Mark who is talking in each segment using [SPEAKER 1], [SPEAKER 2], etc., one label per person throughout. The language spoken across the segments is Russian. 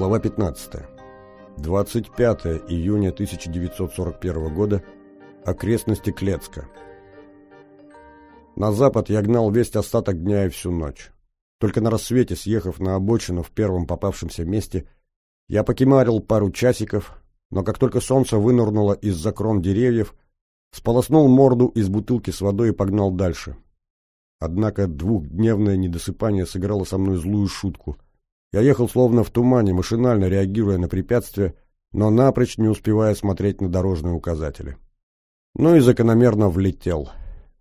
[SPEAKER 1] Глава 15. 25 июня 1941 года. Окрестности Клецка. На запад я гнал весь остаток дня и всю ночь. Только на рассвете, съехав на обочину в первом попавшемся месте, я покемарил пару часиков, но как только солнце вынырнуло из-за крон деревьев, сполоснул морду из бутылки с водой и погнал дальше. Однако двухдневное недосыпание сыграло со мной злую шутку — я ехал словно в тумане, машинально реагируя на препятствия, но напрочь не успевая смотреть на дорожные указатели. Ну и закономерно влетел,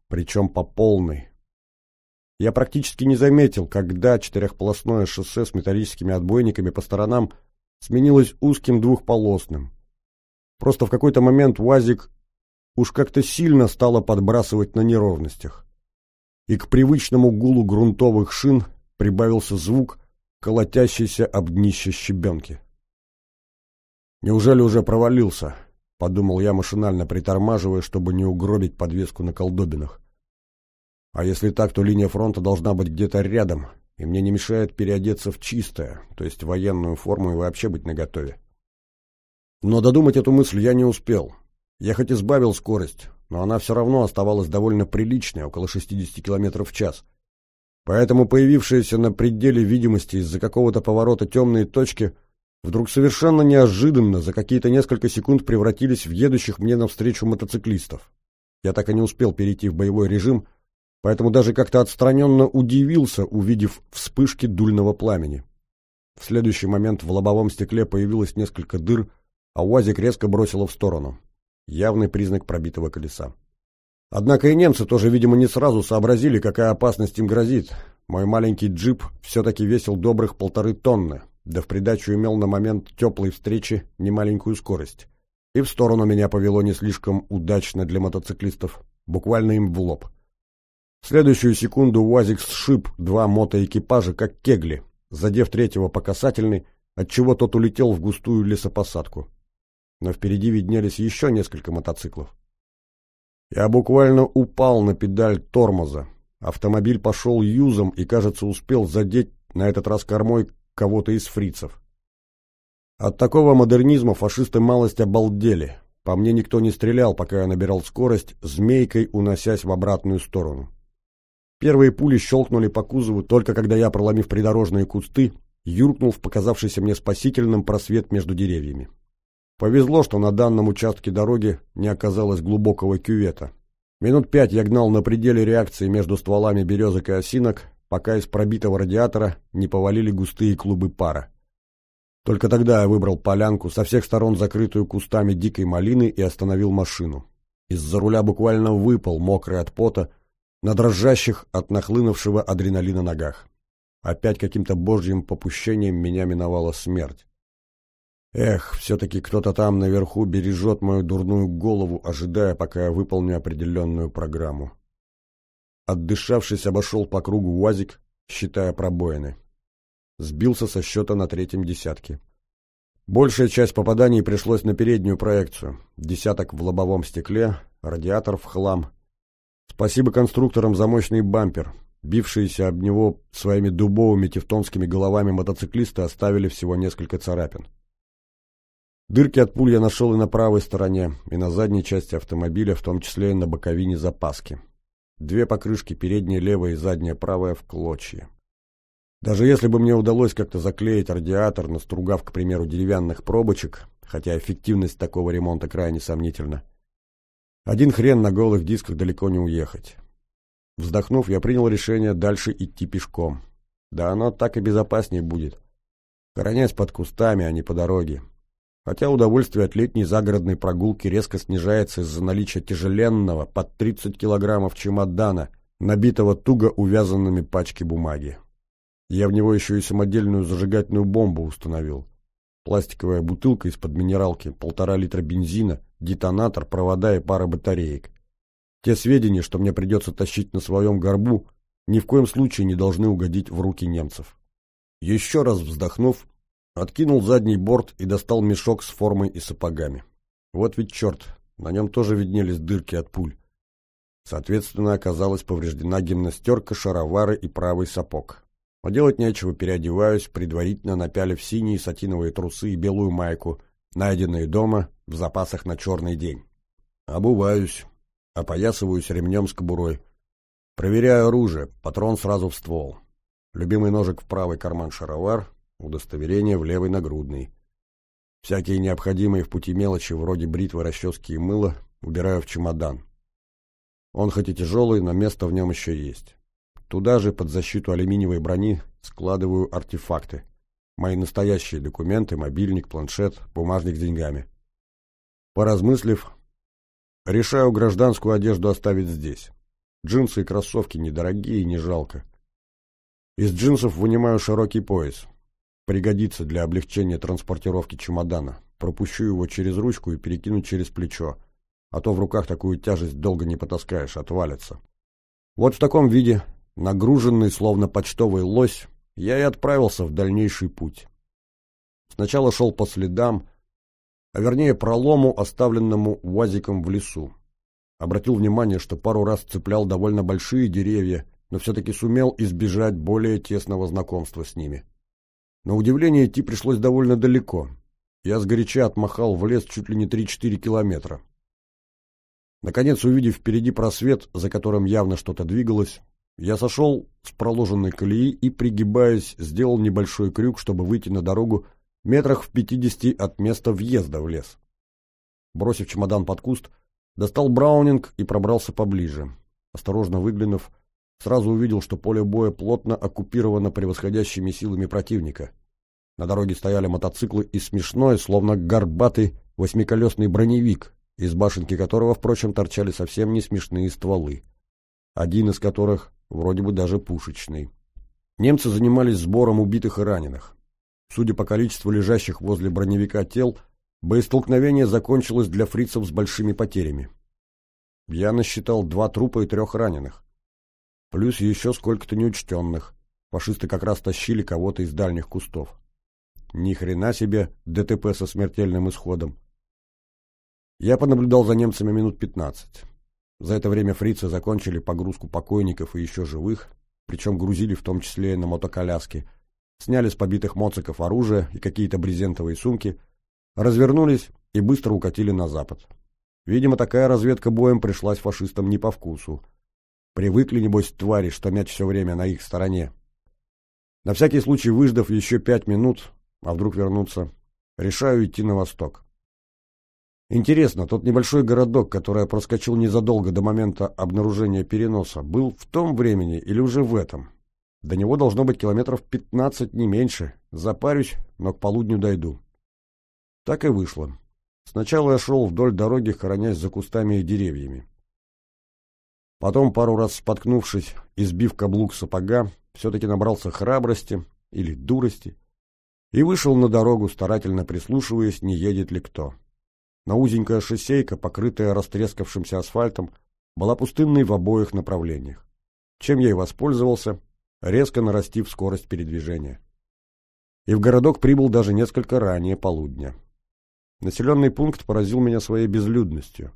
[SPEAKER 1] причем по полной. Я практически не заметил, когда четырехполосное шоссе с металлическими отбойниками по сторонам сменилось узким двухполосным. Просто в какой-то момент УАЗик уж как-то сильно стало подбрасывать на неровностях. И к привычному гулу грунтовых шин прибавился звук, колотящийся об днище щебенки. «Неужели уже провалился?» — подумал я, машинально притормаживая, чтобы не угробить подвеску на колдобинах. «А если так, то линия фронта должна быть где-то рядом, и мне не мешает переодеться в чистое, то есть военную форму и вообще быть наготове». Но додумать эту мысль я не успел. Я хоть сбавил скорость, но она все равно оставалась довольно приличной, около 60 км в час — Поэтому появившиеся на пределе видимости из-за какого-то поворота темные точки вдруг совершенно неожиданно за какие-то несколько секунд превратились в едущих мне навстречу мотоциклистов. Я так и не успел перейти в боевой режим, поэтому даже как-то отстраненно удивился, увидев вспышки дульного пламени. В следующий момент в лобовом стекле появилось несколько дыр, а УАЗик резко бросило в сторону. Явный признак пробитого колеса. Однако и немцы тоже, видимо, не сразу сообразили, какая опасность им грозит. Мой маленький джип все-таки весил добрых полторы тонны, да в придачу имел на момент теплой встречи немаленькую скорость. И в сторону меня повело не слишком удачно для мотоциклистов, буквально им в лоб. В следующую секунду УАЗик сшиб два мотоэкипажа, как кегли, задев третьего по касательной, отчего тот улетел в густую лесопосадку. Но впереди виднелись еще несколько мотоциклов. Я буквально упал на педаль тормоза. Автомобиль пошел юзом и, кажется, успел задеть на этот раз кормой кого-то из фрицев. От такого модернизма фашисты малость обалдели. По мне никто не стрелял, пока я набирал скорость, змейкой уносясь в обратную сторону. Первые пули щелкнули по кузову только когда я, проломив придорожные кусты, юркнул в показавшийся мне спасительным просвет между деревьями. Повезло, что на данном участке дороги не оказалось глубокого кювета. Минут пять я гнал на пределе реакции между стволами березок и осинок, пока из пробитого радиатора не повалили густые клубы пара. Только тогда я выбрал полянку, со всех сторон закрытую кустами дикой малины, и остановил машину. Из-за руля буквально выпал, мокрый от пота, на дрожащих от нахлынувшего адреналина ногах. Опять каким-то божьим попущением меня миновала смерть. Эх, все-таки кто-то там наверху бережет мою дурную голову, ожидая, пока я выполню определенную программу. Отдышавшись, обошел по кругу УАЗик, считая пробоины. Сбился со счета на третьем десятке. Большая часть попаданий пришлось на переднюю проекцию. Десяток в лобовом стекле, радиатор в хлам. Спасибо конструкторам за мощный бампер. Бившиеся об него своими дубовыми тевтонскими головами мотоциклисты оставили всего несколько царапин. Дырки от пуль я нашел и на правой стороне, и на задней части автомобиля, в том числе и на боковине запаски. Две покрышки, передняя левая и задняя правая, в клочья. Даже если бы мне удалось как-то заклеить радиатор, настругав, к примеру, деревянных пробочек, хотя эффективность такого ремонта крайне сомнительна, один хрен на голых дисках далеко не уехать. Вздохнув, я принял решение дальше идти пешком. Да оно так и безопаснее будет. Хоронясь под кустами, а не по дороге хотя удовольствие от летней загородной прогулки резко снижается из-за наличия тяжеленного под 30 килограммов чемодана, набитого туго увязанными пачки бумаги. Я в него еще и самодельную зажигательную бомбу установил. Пластиковая бутылка из-под минералки, полтора литра бензина, детонатор, провода и пара батареек. Те сведения, что мне придется тащить на своем горбу, ни в коем случае не должны угодить в руки немцев. Еще раз вздохнув, Откинул задний борт и достал мешок с формой и сапогами. Вот ведь черт, на нем тоже виднелись дырки от пуль. Соответственно, оказалась повреждена гимнастерка, шаровары и правый сапог. А делать нечего, переодеваюсь, предварительно напялив синие сатиновые трусы и белую майку, найденные дома в запасах на черный день. Обуваюсь, опоясываюсь ремнем с кобурой. Проверяю оружие, патрон сразу в ствол. Любимый ножик в правый карман шаровар, удостоверение в левый нагрудный. Всякие необходимые в пути мелочи, вроде бритвы, расчески и мыла, убираю в чемодан. Он хоть и тяжелый, но место в нем еще есть. Туда же, под защиту алюминиевой брони, складываю артефакты. Мои настоящие документы, мобильник, планшет, бумажник с деньгами. Поразмыслив, решаю гражданскую одежду оставить здесь. Джинсы и кроссовки недорогие не жалко. Из джинсов вынимаю широкий пояс. Пригодится для облегчения транспортировки чемодана. Пропущу его через ручку и перекину через плечо, а то в руках такую тяжесть долго не потаскаешь, отвалится. Вот в таком виде, нагруженный, словно почтовый лось, я и отправился в дальнейший путь. Сначала шел по следам, а вернее пролому, оставленному УАЗиком в лесу. Обратил внимание, что пару раз цеплял довольно большие деревья, но все-таки сумел избежать более тесного знакомства с ними. На удивление идти пришлось довольно далеко. Я сгоряча отмахал в лес чуть ли не 3-4 километра. Наконец, увидев впереди просвет, за которым явно что-то двигалось, я сошел с проложенной колеи и, пригибаясь, сделал небольшой крюк, чтобы выйти на дорогу метрах в пятидесяти от места въезда в лес. Бросив чемодан под куст, достал браунинг и пробрался поближе. Осторожно выглянув, сразу увидел, что поле боя плотно оккупировано превосходящими силами противника. На дороге стояли мотоциклы и смешной, словно горбатый восьмиколесный броневик, из башенки которого, впрочем, торчали совсем не смешные стволы. Один из которых вроде бы даже пушечный. Немцы занимались сбором убитых и раненых. Судя по количеству лежащих возле броневика тел, боестолкновение закончилось для фрицев с большими потерями. Я насчитал два трупа и трех раненых. Плюс еще сколько-то неучтенных. Фашисты как раз тащили кого-то из дальних кустов. Ни хрена себе ДТП со смертельным исходом. Я понаблюдал за немцами минут пятнадцать. За это время фрицы закончили погрузку покойников и еще живых, причем грузили в том числе и на мотоколяски, сняли с побитых моциков оружие и какие-то брезентовые сумки, развернулись и быстро укатили на запад. Видимо, такая разведка боем пришлась фашистам не по вкусу. Привыкли, небось, твари, что мяч все время на их стороне. На всякий случай, выждав еще пять минут, а вдруг вернуться, решаю идти на восток. Интересно, тот небольшой городок, который я проскочил незадолго до момента обнаружения переноса, был в том времени или уже в этом? До него должно быть километров пятнадцать, не меньше. Запарюсь, но к полудню дойду. Так и вышло. Сначала я шел вдоль дороги, хоронясь за кустами и деревьями. Потом, пару раз споткнувшись и сбив каблук сапога, все-таки набрался храбрости или дурости и вышел на дорогу, старательно прислушиваясь, не едет ли кто. На узенькая шоссейка, покрытая растрескавшимся асфальтом, была пустынной в обоих направлениях. Чем я и воспользовался, резко нарастив скорость передвижения. И в городок прибыл даже несколько ранее полудня. Населенный пункт поразил меня своей безлюдностью.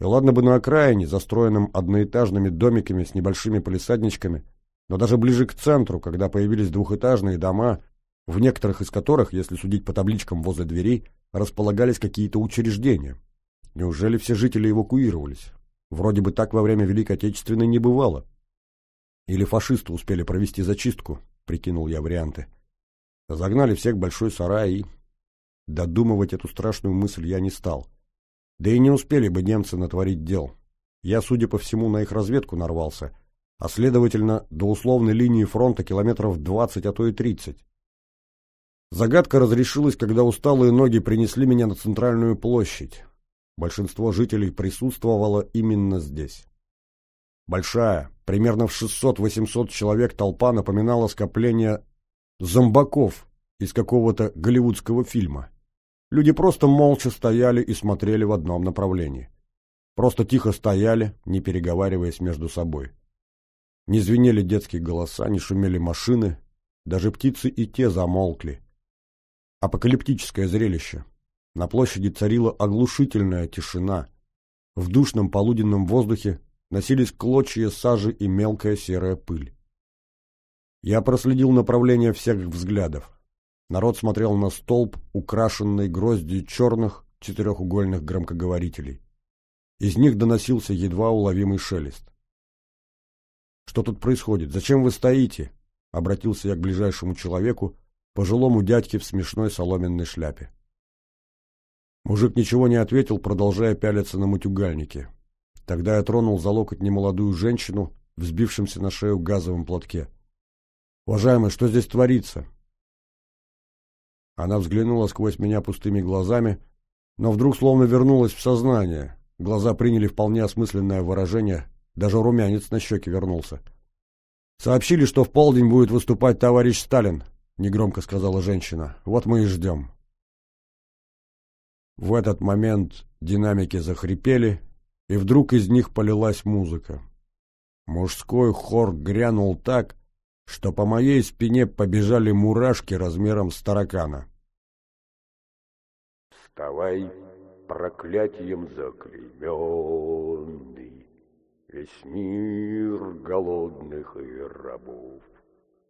[SPEAKER 1] И ладно бы на окраине, застроенном одноэтажными домиками с небольшими полисадничками, но даже ближе к центру, когда появились двухэтажные дома, в некоторых из которых, если судить по табличкам возле дверей, располагались какие-то учреждения. Неужели все жители эвакуировались? Вроде бы так во время Великой Отечественной не бывало. Или фашисты успели провести зачистку, прикинул я варианты. Загнали всех в большой сарай и... Додумывать эту страшную мысль я не стал. Да и не успели бы немцы натворить дел. Я, судя по всему, на их разведку нарвался, а следовательно, до условной линии фронта километров двадцать, а то и тридцать. Загадка разрешилась, когда усталые ноги принесли меня на центральную площадь. Большинство жителей присутствовало именно здесь. Большая, примерно в 600-800 человек толпа напоминала скопление зомбаков из какого-то голливудского фильма. Люди просто молча стояли и смотрели в одном направлении. Просто тихо стояли, не переговариваясь между собой. Не звенели детские голоса, не шумели машины, даже птицы и те замолкли. Апокалиптическое зрелище. На площади царила оглушительная тишина. В душном полуденном воздухе носились клочья сажи и мелкая серая пыль. Я проследил направление всех взглядов. Народ смотрел на столб, украшенный гроздью черных четырехугольных громкоговорителей. Из них доносился едва уловимый шелест. «Что тут происходит? Зачем вы стоите?» — обратился я к ближайшему человеку, пожилому дядьке в смешной соломенной шляпе. Мужик ничего не ответил, продолжая пялиться на мутюгальнике. Тогда я тронул за локоть немолодую женщину, взбившимся на шею газовом платке. «Уважаемый, что здесь творится?» Она взглянула сквозь меня пустыми глазами, но вдруг словно вернулась в сознание. Глаза приняли вполне осмысленное выражение, даже румянец на щеке вернулся. «Сообщили, что в полдень будет выступать товарищ Сталин», — негромко сказала женщина. «Вот мы и ждем». В этот момент динамики захрипели, и вдруг из них полилась музыка. Мужской хор грянул так, что по моей спине побежали мурашки размером с таракана.
[SPEAKER 2] «Вставай, проклятием заклейменный, Весь мир голодных и рабов.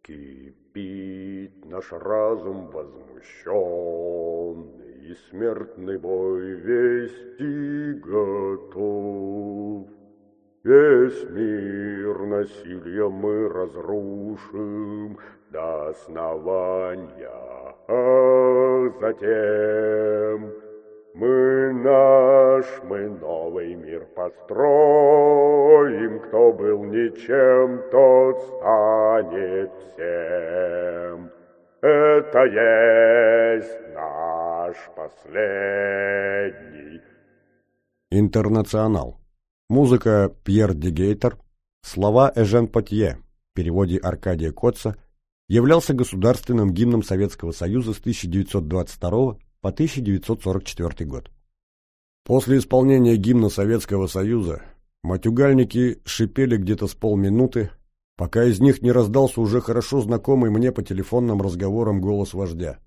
[SPEAKER 2] Кипит наш разум возмущенный, И смертный бой вести готов. Весь мир насилием мы разрушим до основания, а затем мы наш, мы новый мир построим, кто был ничем, тот станет всем. Это есть наш последний.
[SPEAKER 1] Интернационал. Музыка Пьер Дегейтер, слова Эжен Потье, в переводе Аркадия Котца, являлся государственным гимном Советского Союза с 1922 по 1944 год. После исполнения гимна Советского Союза матюгальники шипели где-то с полминуты, пока из них не раздался уже хорошо знакомый мне по телефонным разговорам голос вождя.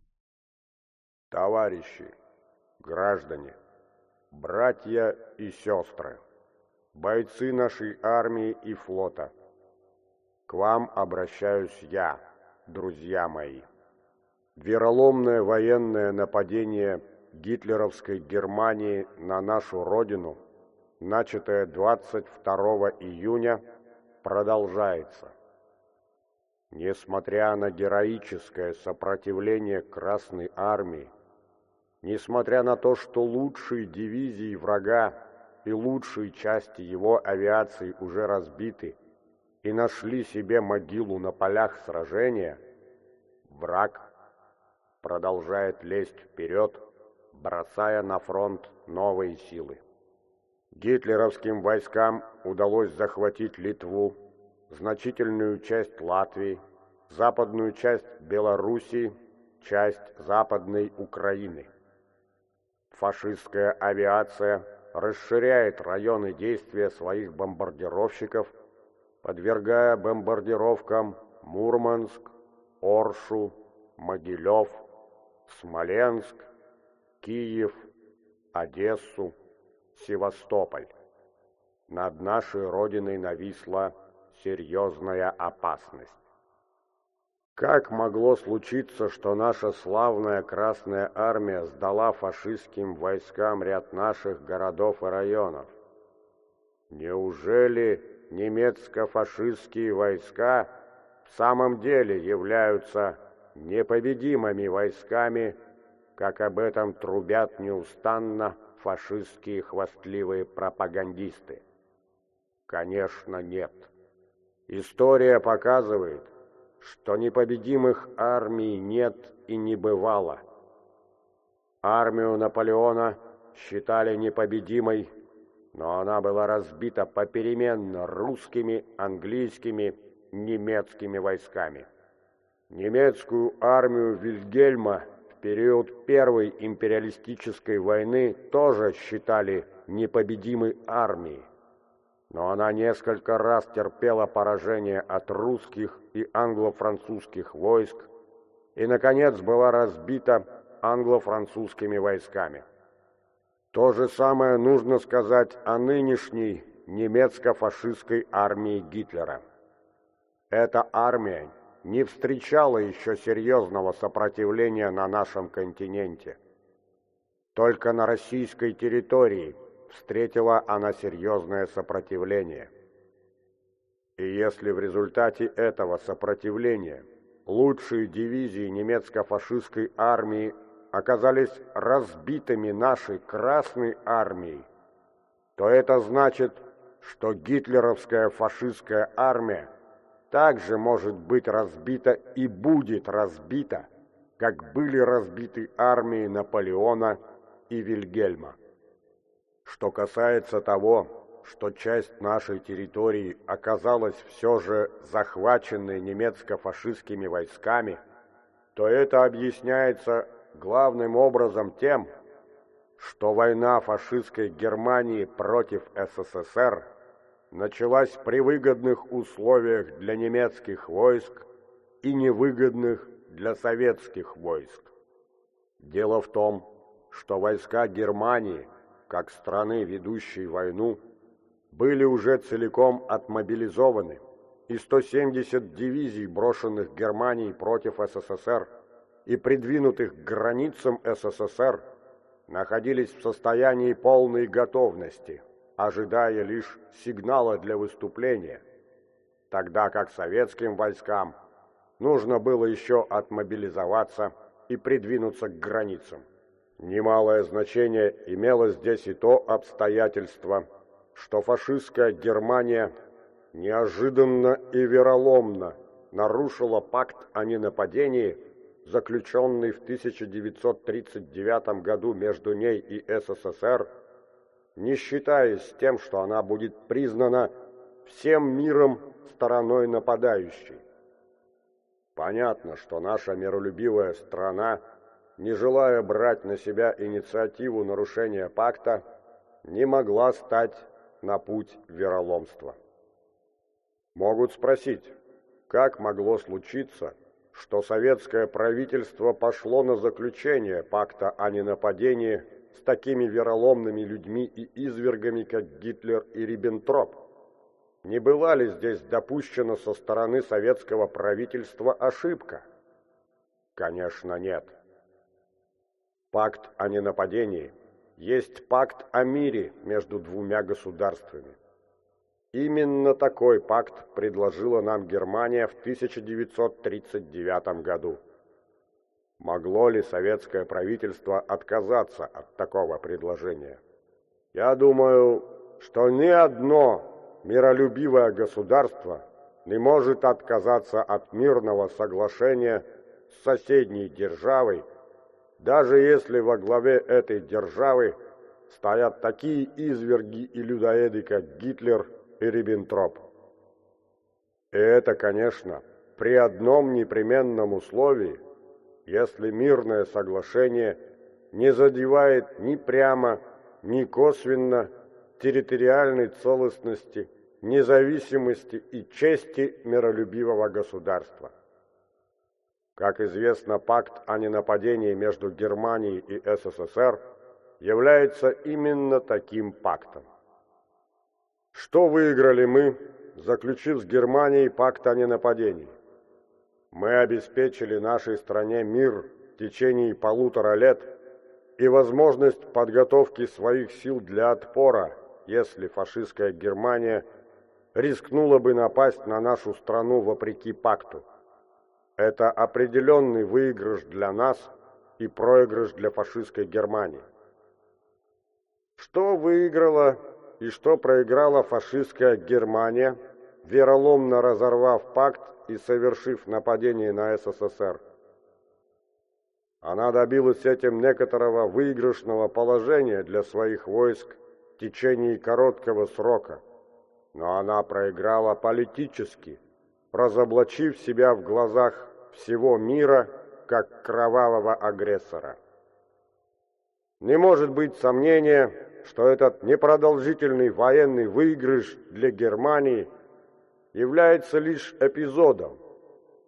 [SPEAKER 2] «Товарищи, граждане, братья и сестры, бойцы нашей армии и флота, к вам обращаюсь я, друзья мои». Вероломное военное нападение гитлеровской Германии на нашу родину, начатое 22 июня, продолжается. Несмотря на героическое сопротивление Красной Армии, несмотря на то, что лучшие дивизии врага и лучшие части его авиации уже разбиты и нашли себе могилу на полях сражения, враг продолжает лезть вперед, бросая на фронт новые силы. Гитлеровским войскам удалось захватить Литву, значительную часть Латвии, западную часть Белоруссии, часть Западной Украины. Фашистская авиация расширяет районы действия своих бомбардировщиков, подвергая бомбардировкам Мурманск, Оршу, Могилев, Смоленск, Киев, Одессу, Севастополь. Над нашей Родиной нависла серьезная опасность. Как могло случиться, что наша славная Красная Армия сдала фашистским войскам ряд наших городов и районов? Неужели немецко-фашистские войска в самом деле являются непобедимыми войсками, как об этом трубят неустанно фашистские хвастливые пропагандисты? Конечно, нет. История показывает, что непобедимых армий нет и не бывало. Армию Наполеона считали непобедимой, но она была разбита попеременно русскими, английскими, немецкими войсками. Немецкую армию Вильгельма в период Первой империалистической войны тоже считали непобедимой армией. Но она несколько раз терпела поражение от русских и англо-французских войск и, наконец, была разбита англо-французскими войсками. То же самое нужно сказать о нынешней немецко-фашистской армии Гитлера. Эта армия не встречала еще серьезного сопротивления на нашем континенте. Только на российской территории встретила она серьезное сопротивление. И если в результате этого сопротивления лучшие дивизии немецко-фашистской армии оказались разбитыми нашей Красной армией, то это значит, что гитлеровская фашистская армия также может быть разбита и будет разбита, как были разбиты армии Наполеона и Вильгельма. Что касается того, что часть нашей территории оказалась все же захваченной немецко-фашистскими войсками, то это объясняется главным образом тем, что война фашистской Германии против СССР – началась при выгодных условиях для немецких войск и невыгодных для советских войск. Дело в том, что войска Германии, как страны, ведущей войну, были уже целиком отмобилизованы, и 170 дивизий, брошенных Германией против СССР и придвинутых к границам СССР, находились в состоянии полной готовности – ожидая лишь сигнала для выступления, тогда как советским войскам нужно было еще отмобилизоваться и придвинуться к границам. Немалое значение имело здесь и то обстоятельство, что фашистская Германия неожиданно и вероломно нарушила пакт о ненападении, заключенный в 1939 году между ней и СССР, не считаясь тем, что она будет признана всем миром стороной нападающей. Понятно, что наша миролюбивая страна, не желая брать на себя инициативу нарушения пакта, не могла стать на путь вероломства. Могут спросить, как могло случиться, что советское правительство пошло на заключение пакта о ненападении с такими вероломными людьми и извергами, как Гитлер и Риббентроп? Не была ли здесь допущена со стороны советского правительства ошибка? Конечно, нет. Пакт о ненападении есть пакт о мире между двумя государствами. Именно такой пакт предложила нам Германия в 1939 году. Могло ли советское правительство отказаться от такого предложения? Я думаю, что ни одно миролюбивое государство не может отказаться от мирного соглашения с соседней державой, даже если во главе этой державы стоят такие изверги и людоеды, как Гитлер и Риббентроп. И это, конечно, при одном непременном условии – если мирное соглашение не задевает ни прямо, ни косвенно территориальной целостности, независимости и чести миролюбивого государства. Как известно, пакт о ненападении между Германией и СССР является именно таким пактом. Что выиграли мы, заключив с Германией пакт о ненападении? Мы обеспечили нашей стране мир в течение полутора лет и возможность подготовки своих сил для отпора, если фашистская Германия рискнула бы напасть на нашу страну вопреки пакту. Это определенный выигрыш для нас и проигрыш для фашистской Германии. Что выиграла и что проиграла фашистская Германия, вероломно разорвав пакт и совершив нападение на СССР. Она добилась этим некоторого выигрышного положения для своих войск в течение короткого срока, но она проиграла политически, разоблачив себя в глазах всего мира как кровавого агрессора. Не может быть сомнения, что этот непродолжительный военный выигрыш для Германии – является лишь эпизодом,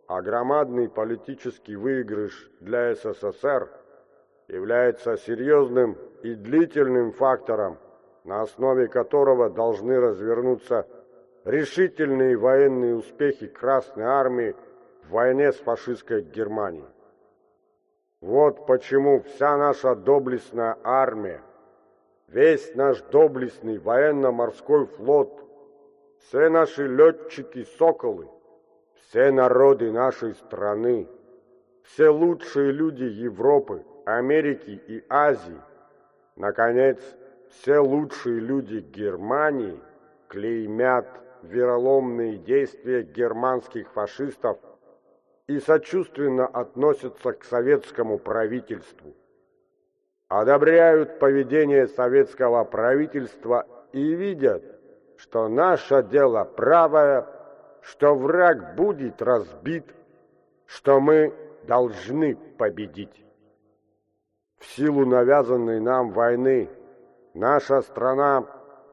[SPEAKER 2] а громадный политический выигрыш для СССР является серьезным и длительным фактором, на основе которого должны развернуться решительные военные успехи Красной Армии в войне с фашистской Германией. Вот почему вся наша доблестная армия, весь наш доблестный военно-морской флот, все наши летчики-соколы, все народы нашей страны, все лучшие люди Европы, Америки и Азии, наконец, все лучшие люди Германии клеймят вероломные действия германских фашистов и сочувственно относятся к советскому правительству. Одобряют поведение советского правительства и видят, что наше дело правое, что враг будет разбит, что мы должны победить. В силу навязанной нам войны наша страна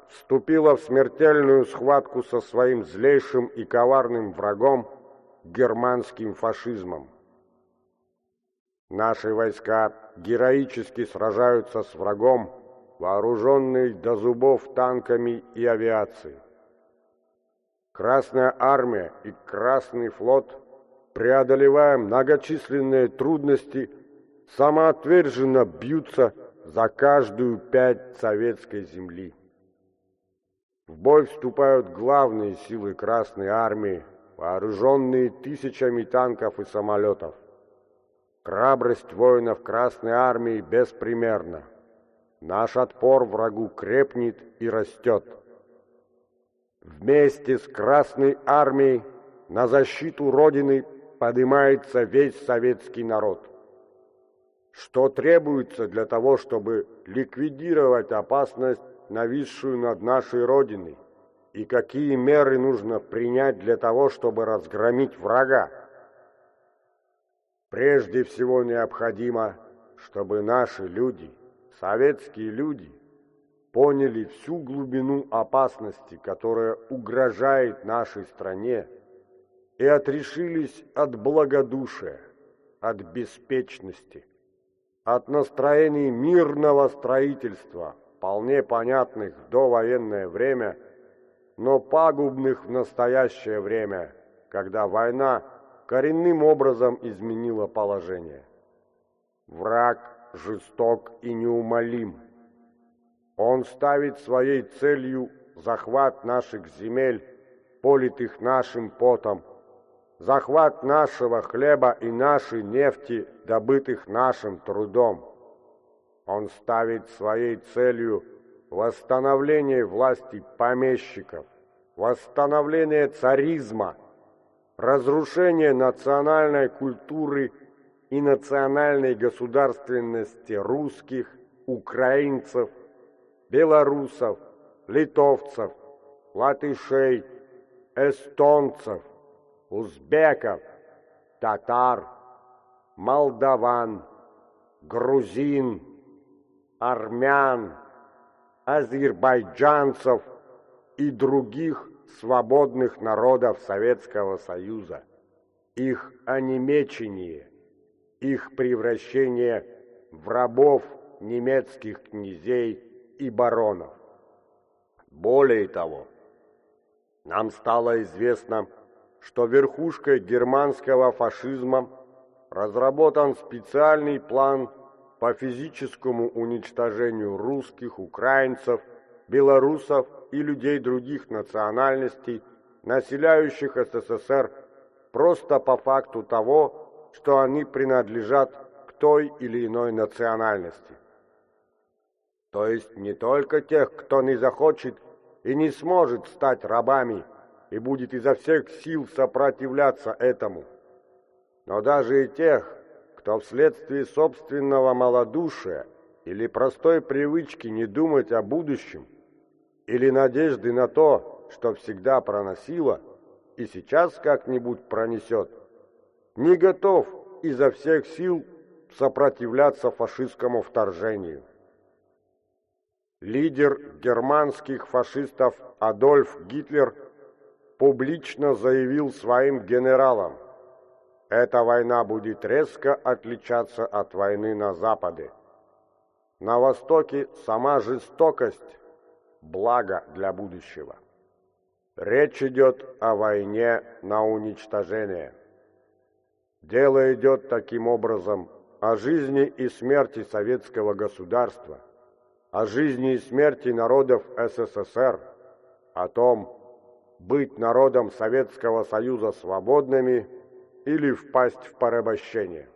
[SPEAKER 2] вступила в смертельную схватку со своим злейшим и коварным врагом германским фашизмом. Наши войска героически сражаются с врагом, вооруженный до зубов танками и авиацией. Красная армия и Красный флот, преодолевая многочисленные трудности, самоотверженно бьются за каждую пять советской земли. В бой вступают главные силы Красной Армии, вооруженные тысячами танков и самолетов. Храбрость воинов Красной Армии беспримерна. Наш отпор врагу крепнет и растет. Вместе с Красной Армией на защиту Родины поднимается весь советский народ. Что требуется для того, чтобы ликвидировать опасность нависшую над нашей Родиной, и какие меры нужно принять для того, чтобы разгромить врага. Прежде всего необходимо, чтобы наши люди, советские люди, поняли всю глубину опасности, которая угрожает нашей стране, и отрешились от благодушия, от беспечности, от настроений мирного строительства – вполне понятных в довоенное время, но пагубных в настоящее время, когда война коренным образом изменила положение. Враг жесток и неумолим. Он ставит своей целью захват наших земель, политых нашим потом, захват нашего хлеба и нашей нефти, добытых нашим трудом. Он ставит своей целью восстановление власти помещиков, восстановление царизма, разрушение национальной культуры и национальной государственности русских, украинцев, белорусов, литовцев, латышей, эстонцев, узбеков, татар, молдаван, грузин, армян, азербайджанцев и других свободных народов Советского Союза, их онемечение, их превращение в рабов немецких князей и баронов. Более того, нам стало известно, что верхушкой германского фашизма разработан специальный план по физическому уничтожению русских, украинцев, белорусов и людей других национальностей, населяющих СССР просто по факту того, что они принадлежат к той или иной национальности. То есть не только тех, кто не захочет и не сможет стать рабами и будет изо всех сил сопротивляться этому, но даже и тех, кто вследствие собственного малодушия или простой привычки не думать о будущем, или надежды на то, что всегда проносило и сейчас как-нибудь пронесет, не готов изо всех сил сопротивляться фашистскому вторжению. Лидер германских фашистов Адольф Гитлер публично заявил своим генералам – эта война будет резко отличаться от войны на Западе. На Востоке сама жестокость – благо для будущего. Речь идет о войне на уничтожение. Дело идет таким образом о жизни и смерти советского государства, о жизни и смерти народов СССР, о том, быть народом Советского Союза свободными или впасть в порабощение.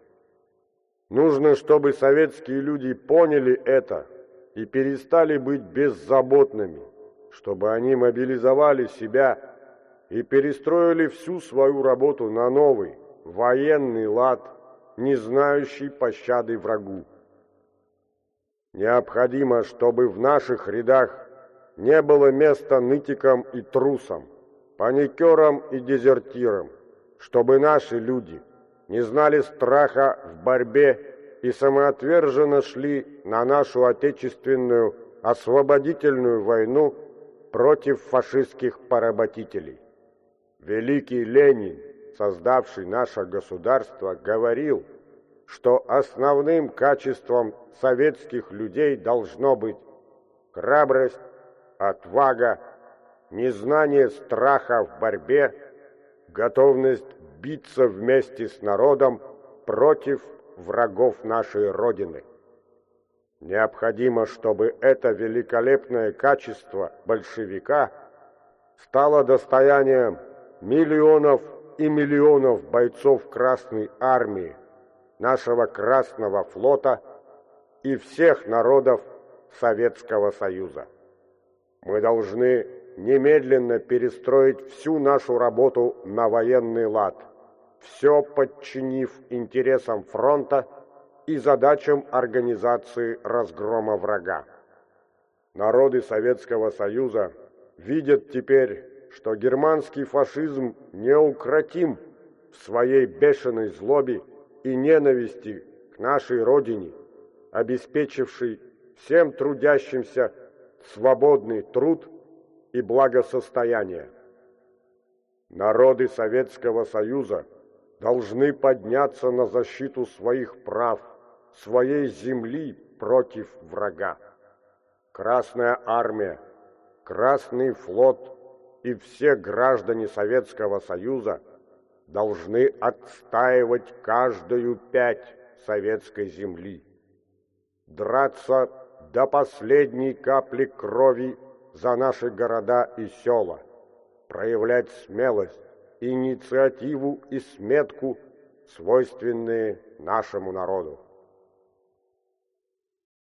[SPEAKER 2] Нужно, чтобы советские люди поняли это и перестали быть беззаботными, чтобы они мобилизовали себя и перестроили всю свою работу на новый, военный лад, не знающий пощады врагу. Необходимо, чтобы в наших рядах не было места нытикам и трусам, паникерам и дезертирам, чтобы наши люди не знали страха в борьбе и самоотверженно шли на нашу отечественную освободительную войну против фашистских поработителей. Великий Ленин, создавший наше государство, говорил, что основным качеством советских людей должно быть храбрость, отвага, незнание страха в борьбе, готовность биться вместе с народом против врагов нашей Родины. Необходимо, чтобы это великолепное качество большевика стало достоянием миллионов и миллионов бойцов Красной Армии, нашего Красного Флота и всех народов Советского Союза. Мы должны немедленно перестроить всю нашу работу на военный лад, все подчинив интересам фронта и задачам организации разгрома врага. Народы Советского Союза видят теперь, что германский фашизм неукротим в своей бешеной злобе и ненависти к нашей родине, обеспечившей всем трудящимся свободный труд и благосостояние. Народы Советского Союза должны подняться на защиту своих прав, своей земли против врага. Красная армия, Красный флот и все граждане Советского Союза должны отстаивать каждую пять советской земли, драться до последней капли крови за наши города и села, проявлять смелость, инициативу и сметку, свойственные нашему народу.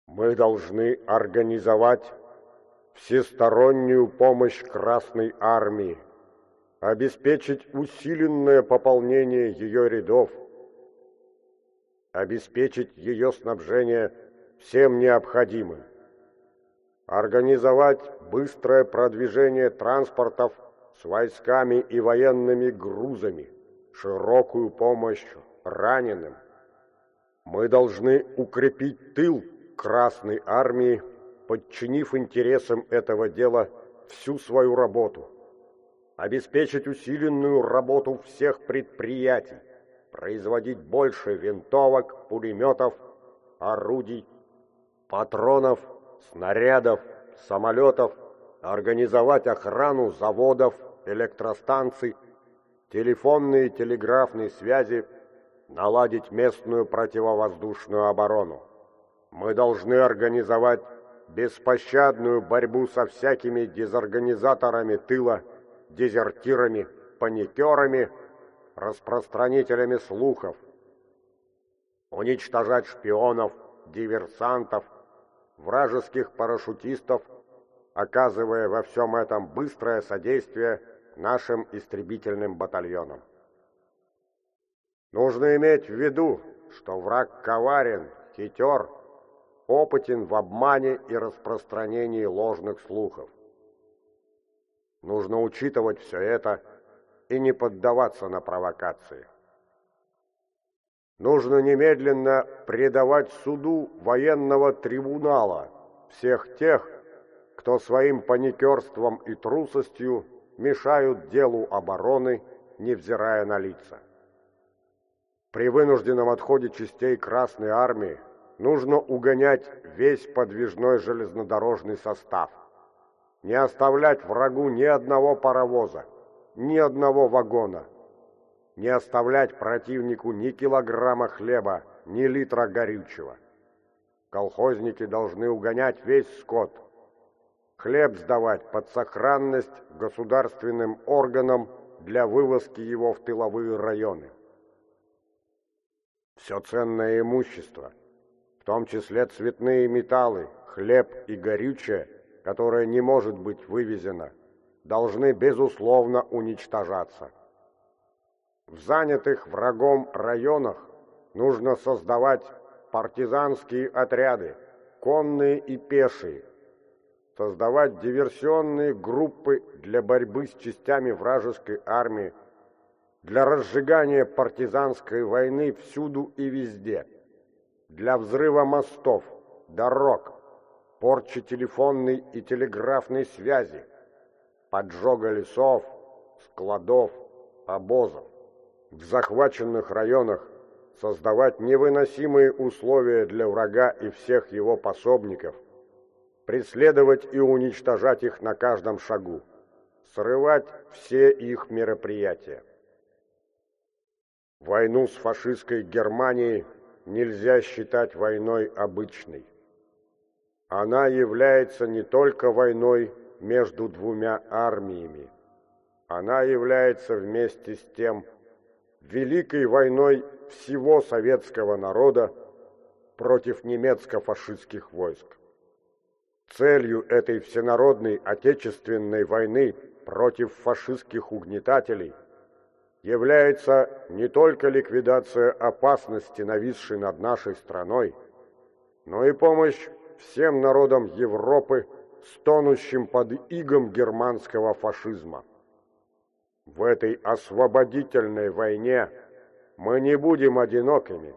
[SPEAKER 2] Мы должны организовать всестороннюю помощь Красной Армии, обеспечить усиленное пополнение ее рядов, обеспечить ее снабжение всем необходимым, организовать быстрое продвижение транспортов с войсками и военными грузами, широкую помощь раненым. Мы должны укрепить тыл Красной Армии, подчинив интересам этого дела всю свою работу, обеспечить усиленную работу всех предприятий, производить больше винтовок, пулеметов, орудий, патронов, снарядов, самолетов, организовать охрану заводов, электростанций, телефонные и телеграфные связи, наладить местную противовоздушную оборону. Мы должны организовать беспощадную борьбу со всякими дезорганизаторами тыла, дезертирами, паникерами, распространителями слухов, уничтожать шпионов, диверсантов, вражеских парашютистов, оказывая во всем этом быстрое содействие нашим истребительным батальонам. Нужно иметь в виду, что враг коварен, хитер, опытен в обмане и распространении ложных слухов. Нужно учитывать все это и не поддаваться на провокации. Нужно немедленно предавать суду военного трибунала всех тех, кто своим паникерством и трусостью мешают делу обороны, невзирая на лица. При вынужденном отходе частей Красной Армии нужно угонять весь подвижной железнодорожный состав, не оставлять врагу ни одного паровоза, ни одного вагона, не оставлять противнику ни килограмма хлеба, ни литра горючего. Колхозники должны угонять весь скот, хлеб сдавать под сохранность государственным органам для вывозки его в тыловые районы. Все ценное имущество, в том числе цветные металлы, хлеб и горючее, которое не может быть вывезено, должны безусловно уничтожаться. В занятых врагом районах нужно создавать партизанские отряды, конные и пешие, создавать диверсионные группы для борьбы с частями вражеской армии, для разжигания партизанской войны всюду и везде, для взрыва мостов, дорог, порчи телефонной и телеграфной связи, поджога лесов, складов, обозов. В захваченных районах создавать невыносимые условия для врага и всех его пособников, преследовать и уничтожать их на каждом шагу, срывать все их мероприятия. Войну с фашистской Германией нельзя считать войной обычной. Она является не только войной между двумя армиями, она является вместе с тем великой войной всего советского народа против немецко-фашистских войск. Целью этой всенародной отечественной войны против фашистских угнетателей является не только ликвидация опасности, нависшей над нашей страной, но и помощь всем народам Европы, стонущим под игом германского фашизма. В этой освободительной войне мы не будем одинокими.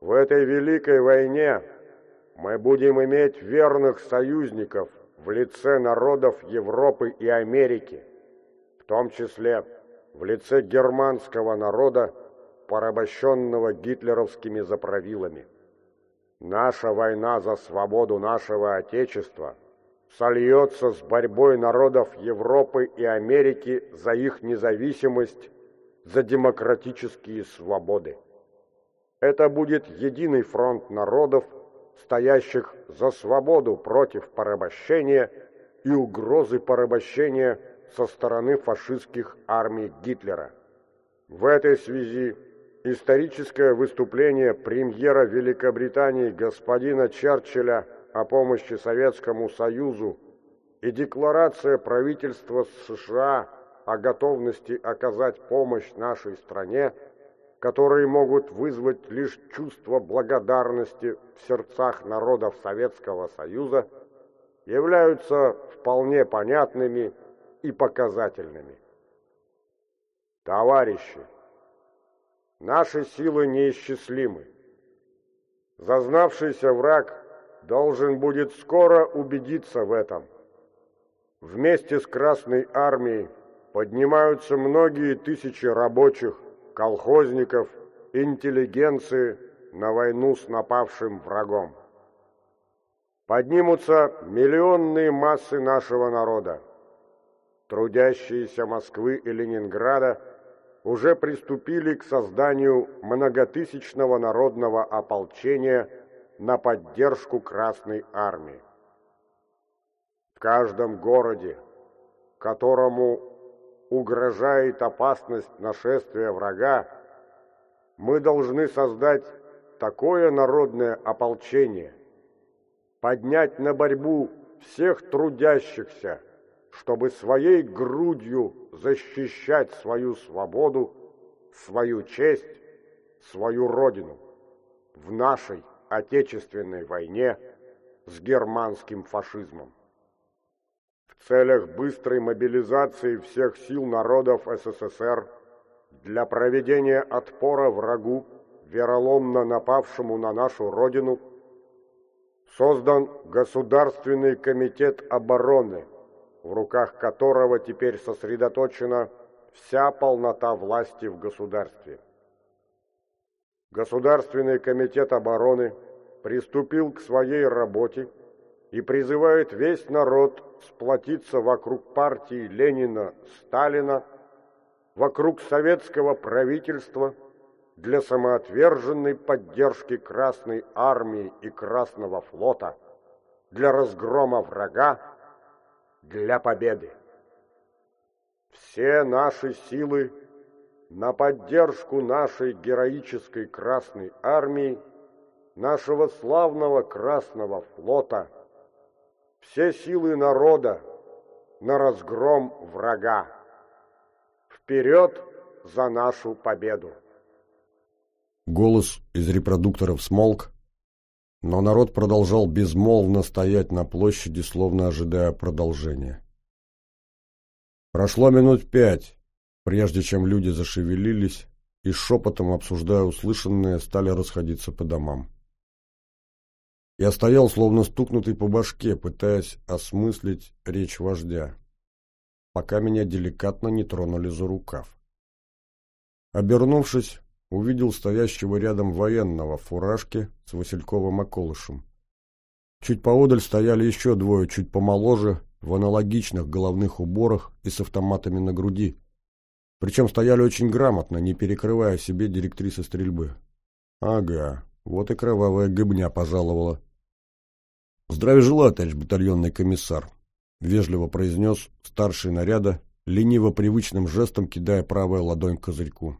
[SPEAKER 2] В этой великой войне мы будем иметь верных союзников в лице народов Европы и Америки, в том числе в лице германского народа, порабощенного гитлеровскими заправилами. Наша война за свободу нашего Отечества – сольется с борьбой народов Европы и Америки за их независимость, за демократические свободы. Это будет единый фронт народов, стоящих за свободу против порабощения и угрозы порабощения со стороны фашистских армий Гитлера. В этой связи историческое выступление премьера Великобритании господина Черчилля о помощи Советскому Союзу и декларация правительства США о готовности оказать помощь нашей стране, которые могут вызвать лишь чувство благодарности в сердцах народов Советского Союза, являются вполне понятными и показательными. Товарищи, наши силы неисчислимы. Зазнавшийся враг должен будет скоро убедиться в этом. Вместе с Красной Армией поднимаются многие тысячи рабочих, колхозников, интеллигенции на войну с напавшим врагом. Поднимутся миллионные массы нашего народа. Трудящиеся Москвы и Ленинграда уже приступили к созданию многотысячного народного ополчения – на поддержку Красной Армии. В каждом городе, которому угрожает опасность нашествия врага, мы должны создать такое народное ополчение, поднять на борьбу всех трудящихся, чтобы своей грудью защищать свою свободу, свою честь, свою родину в нашей Отечественной войне с германским фашизмом. В целях быстрой мобилизации всех сил народов СССР для проведения отпора врагу, вероломно напавшему на нашу Родину, создан Государственный комитет обороны, в руках которого теперь сосредоточена вся полнота власти в государстве. Государственный комитет обороны приступил к своей работе и призывает весь народ сплотиться вокруг партии Ленина-Сталина вокруг советского правительства для самоотверженной поддержки Красной Армии и Красного Флота, для разгрома врага, для победы. Все наши силы на поддержку нашей героической Красной Армии, нашего славного Красного Флота, все силы народа на разгром врага. Вперед за нашу победу!
[SPEAKER 1] Голос из репродукторов смолк, но народ продолжал безмолвно стоять на площади, словно ожидая продолжения. Прошло минут пять, прежде чем люди зашевелились и шепотом, обсуждая услышанное, стали расходиться по домам. Я стоял, словно стукнутый по башке, пытаясь осмыслить речь вождя, пока меня деликатно не тронули за рукав. Обернувшись, увидел стоящего рядом военного в фуражке с васильковым околышем. Чуть поодаль стояли еще двое, чуть помоложе, в аналогичных головных уборах и с автоматами на груди. Причем стояли очень грамотно, не перекрывая себе директрисы стрельбы. Ага, вот и кровавая гыбня пожаловала. «Здравия желаю, товарищ батальонный комиссар», — вежливо произнес старший наряда, лениво привычным жестом кидая правую ладонь к козырьку.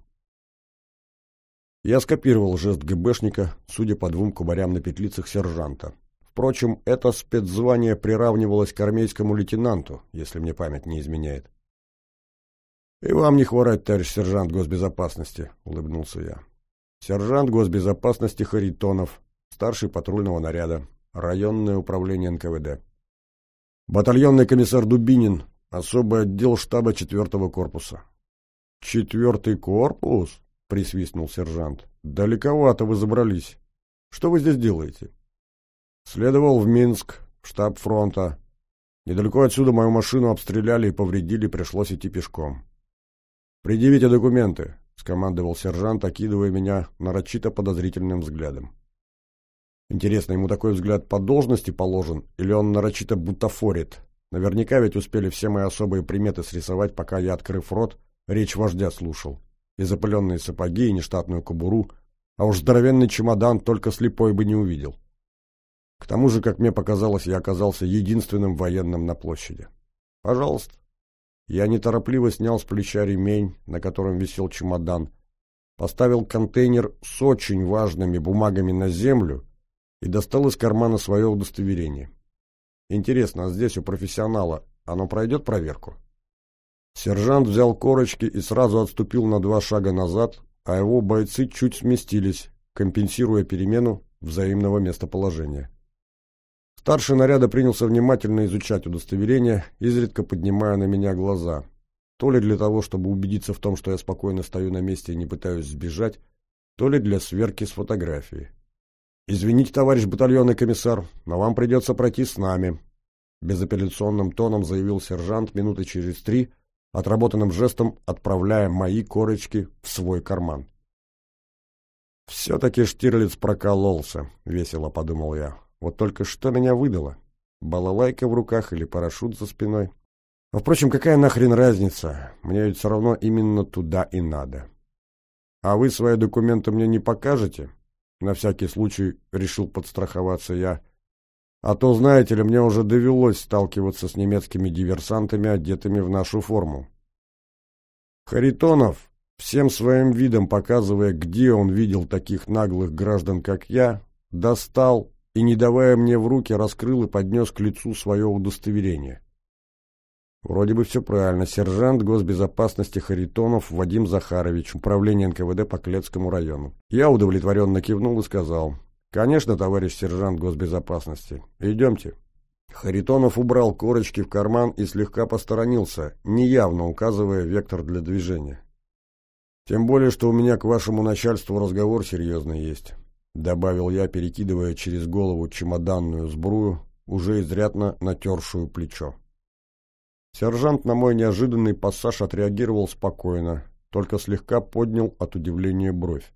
[SPEAKER 1] Я скопировал жест ГБшника, судя по двум кубарям на петлицах сержанта. Впрочем, это спецзвание приравнивалось к армейскому лейтенанту, если мне память не изменяет. «И вам не хворать, товарищ сержант госбезопасности», — улыбнулся я. «Сержант госбезопасности Харитонов, старший патрульного наряда, районное управление НКВД. Батальонный комиссар Дубинин, особый отдел штаба четвертого корпуса. Четвертый корпус? Присвистнул сержант. Далековато вы забрались. Что вы здесь делаете? Следовал в Минск, в штаб фронта. Недалеко отсюда мою машину обстреляли и повредили, пришлось идти пешком. «Предъявите документы», — скомандовал сержант, окидывая меня нарочито подозрительным взглядом. Интересно, ему такой взгляд по должности положен, или он нарочито бутафорит? Наверняка ведь успели все мои особые приметы срисовать, пока я, открыв рот, речь вождя слушал. И запыленные сапоги, и нештатную кобуру, а уж здоровенный чемодан только слепой бы не увидел. К тому же, как мне показалось, я оказался единственным военным на площади. Пожалуйста. Я неторопливо снял с плеча ремень, на котором висел чемодан, поставил контейнер с очень важными бумагами на землю и достал из кармана свое удостоверение. Интересно, а здесь у профессионала оно пройдет проверку? Сержант взял корочки и сразу отступил на два шага назад, а его бойцы чуть сместились, компенсируя перемену взаимного местоположения. Старший наряда принялся внимательно изучать удостоверение, изредка поднимая на меня глаза. То ли для того, чтобы убедиться в том, что я спокойно стою на месте и не пытаюсь сбежать, то ли для сверки с фотографией. «Извините, товарищ батальонный комиссар, но вам придется пройти с нами», безапелляционным тоном заявил сержант минуты через три, отработанным жестом отправляя мои корочки в свой карман. «Все-таки Штирлиц прокололся», — весело подумал я. «Вот только что меня выдало? Балалайка в руках или парашют за спиной? Но, впрочем, какая нахрен разница? Мне ведь все равно именно туда и надо. А вы свои документы мне не покажете?» На всякий случай решил подстраховаться я. А то, знаете ли, мне уже довелось сталкиваться с немецкими диверсантами, одетыми в нашу форму. Харитонов, всем своим видом показывая, где он видел таких наглых граждан, как я, достал и, не давая мне в руки, раскрыл и поднес к лицу свое удостоверение. Вроде бы все правильно. Сержант госбезопасности Харитонов Вадим Захарович, управление НКВД по Клетскому району. Я удовлетворенно кивнул и сказал. Конечно, товарищ сержант госбезопасности. Идемте. Харитонов убрал корочки в карман и слегка посторонился, неявно указывая вектор для движения. «Тем более, что у меня к вашему начальству разговор серьезный есть», — добавил я, перекидывая через голову чемоданную сбрую, уже изрядно натершую плечо. Сержант на мой неожиданный пассаж отреагировал спокойно, только слегка поднял от удивления бровь.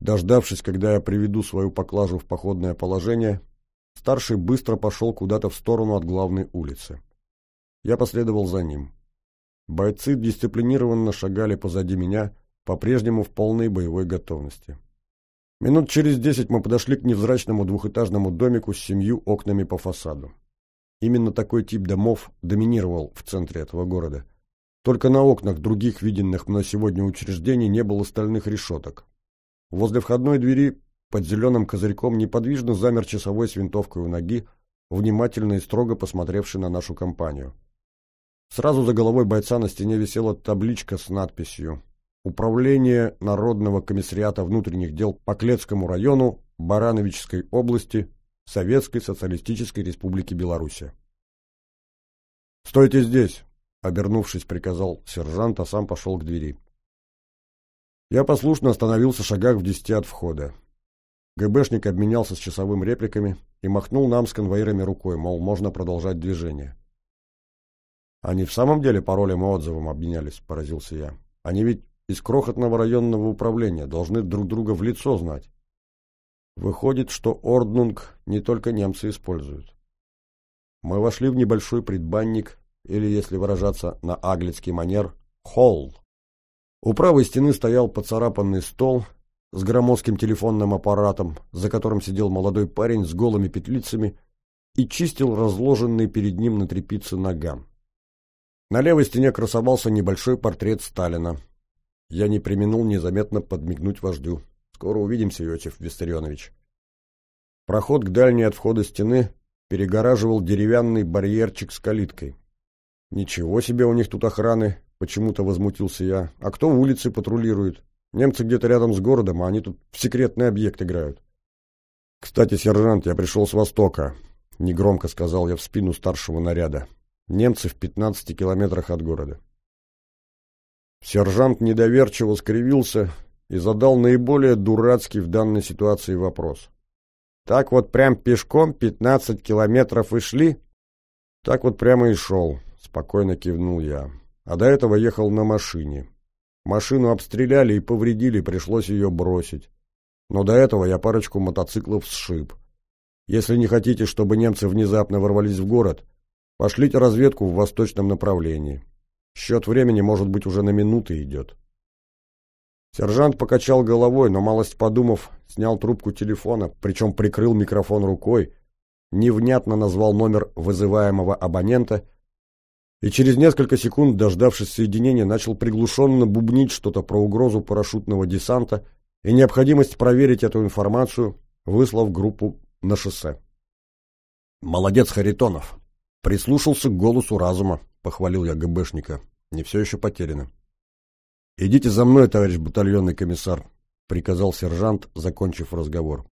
[SPEAKER 1] Дождавшись, когда я приведу свою поклажу в походное положение, старший быстро пошел куда-то в сторону от главной улицы. Я последовал за ним. Бойцы дисциплинированно шагали позади меня, по-прежнему в полной боевой готовности. Минут через десять мы подошли к невзрачному двухэтажному домику с семью окнами по фасаду. Именно такой тип домов доминировал в центре этого города. Только на окнах других виденных мной сегодня учреждений не было стальных решеток. Возле входной двери под зеленым козырьком неподвижно замер часовой с винтовкой у ноги, внимательно и строго посмотревший на нашу компанию. Сразу за головой бойца на стене висела табличка с надписью Управление Народного комиссариата внутренних дел по Клецкому району Барановичской области Советской Социалистической Республики Беларусь. «Стойте здесь!» — обернувшись, приказал сержант, а сам пошел к двери. Я послушно остановился в шагах в десяти от входа. ГБшник обменялся с часовым репликами и махнул нам с конвоирами рукой, мол, можно продолжать движение. «Они в самом деле паролем и отзывом обменялись?» — поразился я. «Они ведь из крохотного районного управления, должны друг друга в лицо знать. Выходит, что Орднунг не только немцы используют. Мы вошли в небольшой предбанник, или, если выражаться на аглицкий манер, холл. У правой стены стоял поцарапанный стол с громоздким телефонным аппаратом, за которым сидел молодой парень с голыми петлицами и чистил разложенный перед ним на тряпице ногам. На левой стене красовался небольшой портрет Сталина, я не применул незаметно подмигнуть вождю. Скоро увидимся, Иосиф Виссарионович. Проход к дальней от входа стены перегораживал деревянный барьерчик с калиткой. Ничего себе у них тут охраны, почему-то возмутился я. А кто улицы патрулирует? Немцы где-то рядом с городом, а они тут в секретный объект играют. Кстати, сержант, я пришел с востока, негромко сказал я в спину старшего наряда. Немцы в пятнадцати километрах от города. Сержант недоверчиво скривился и задал наиболее дурацкий в данной ситуации вопрос. «Так вот прям пешком пятнадцать километров и шли?» «Так вот прямо и шел», — спокойно кивнул я. «А до этого ехал на машине. Машину обстреляли и повредили, пришлось ее бросить. Но до этого я парочку мотоциклов сшиб. Если не хотите, чтобы немцы внезапно ворвались в город, пошлите разведку в восточном направлении. Счет времени, может быть, уже на минуты идет. Сержант покачал головой, но, малость подумав, снял трубку телефона, причем прикрыл микрофон рукой, невнятно назвал номер вызываемого абонента и через несколько секунд, дождавшись соединения, начал приглушенно бубнить что-то про угрозу парашютного десанта и необходимость проверить эту информацию, выслав группу на шоссе. «Молодец, Харитонов!» Прислушался к голосу разума похвалил я ГБшника. Не все еще потеряно. «Идите за мной, товарищ батальонный комиссар», — приказал сержант, закончив разговор.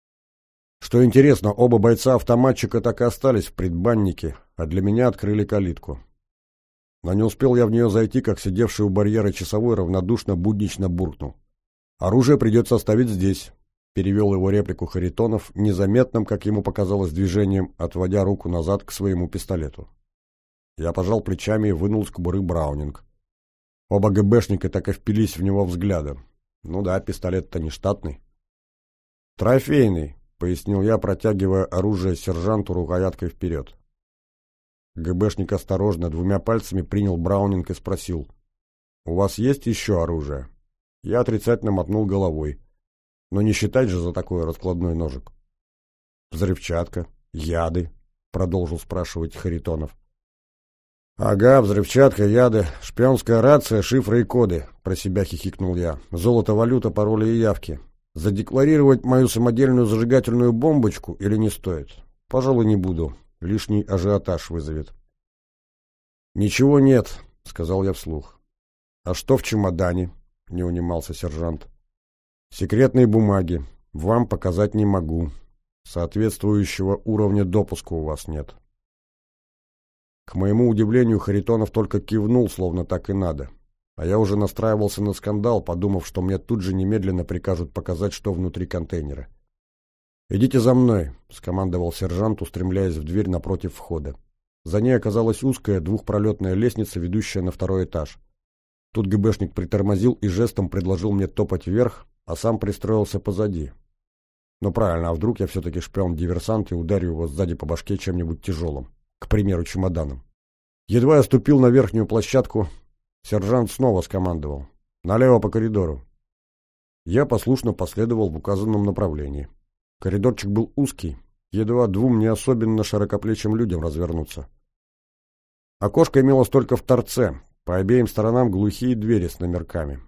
[SPEAKER 1] Что интересно, оба бойца-автоматчика так и остались в предбаннике, а для меня открыли калитку. Но не успел я в нее зайти, как сидевший у барьера часовой равнодушно буднично буркнул. «Оружие придется оставить здесь», — перевел его реплику Харитонов, незаметным, как ему показалось, движением, отводя руку назад к своему пистолету. Я пожал плечами и вынул с кобуры Браунинг. Оба ГБшника так и впились в него взглядом. Ну да, пистолет-то не штатный. «Трофейный», — пояснил я, протягивая оружие сержанту рукояткой вперед. ГБшник осторожно двумя пальцами принял Браунинг и спросил. «У вас есть еще оружие?» Я отрицательно мотнул головой. Но не считать же за такой раскладной ножик. «Взрывчатка, яды», — продолжил спрашивать Харитонов. «Ага, взрывчатка, яды, шпионская рация, шифры и коды», — про себя хихикнул я. «Золото, валюта, пароли и явки. Задекларировать мою самодельную зажигательную бомбочку или не стоит? Пожалуй, не буду. Лишний ажиотаж вызовет». «Ничего нет», — сказал я вслух. «А что в чемодане?» — не унимался сержант. «Секретные бумаги. Вам показать не могу. Соответствующего уровня допуска у вас нет». К моему удивлению, Харитонов только кивнул, словно так и надо. А я уже настраивался на скандал, подумав, что мне тут же немедленно прикажут показать, что внутри контейнера. «Идите за мной», — скомандовал сержант, устремляясь в дверь напротив входа. За ней оказалась узкая двухпролетная лестница, ведущая на второй этаж. Тут ГБшник притормозил и жестом предложил мне топать вверх, а сам пристроился позади. Ну правильно, а вдруг я все-таки шпион-диверсант и ударю его сзади по башке чем-нибудь тяжелым? К примеру, чемоданом. Едва я ступил на верхнюю площадку, Сержант снова скомандовал. «Налево по коридору». Я послушно последовал в указанном направлении. Коридорчик был узкий, едва двум не особенно широкоплечим людям развернуться. Окошко имелось только в торце, по обеим сторонам глухие двери с номерками.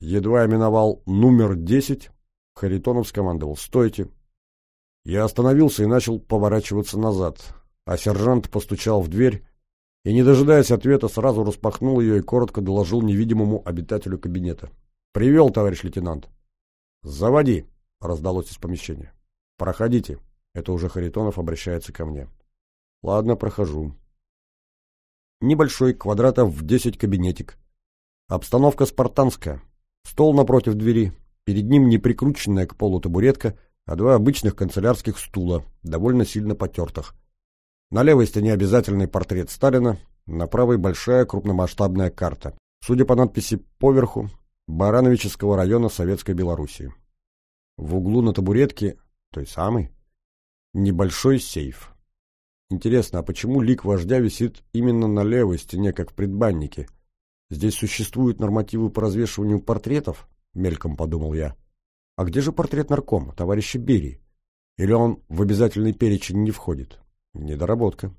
[SPEAKER 1] Едва я миновал номер десять, Харитонов скомандовал «Стойте!». Я остановился и начал поворачиваться назад, а сержант постучал в дверь и, не дожидаясь ответа, сразу распахнул ее и коротко доложил невидимому обитателю кабинета. «Привел, товарищ лейтенант». «Заводи», — раздалось из помещения. «Проходите». Это уже Харитонов обращается ко мне. «Ладно, прохожу». Небольшой, квадратов в десять кабинетик. Обстановка спартанская. Стол напротив двери, перед ним не прикрученная к полу табуретка, а два обычных канцелярских стула, довольно сильно потертых. На левой стене обязательный портрет Сталина, на правой большая крупномасштабная карта. Судя по надписи поверху, Барановического района Советской Белоруссии. В углу на табуретке, той самой, небольшой сейф. Интересно, а почему лик вождя висит именно на левой стене, как в предбаннике? Здесь существуют нормативы по развешиванию портретов? Мельком подумал я. А где же портрет наркома, товарища Берии? Или он в обязательный перечень не входит? Недоработка.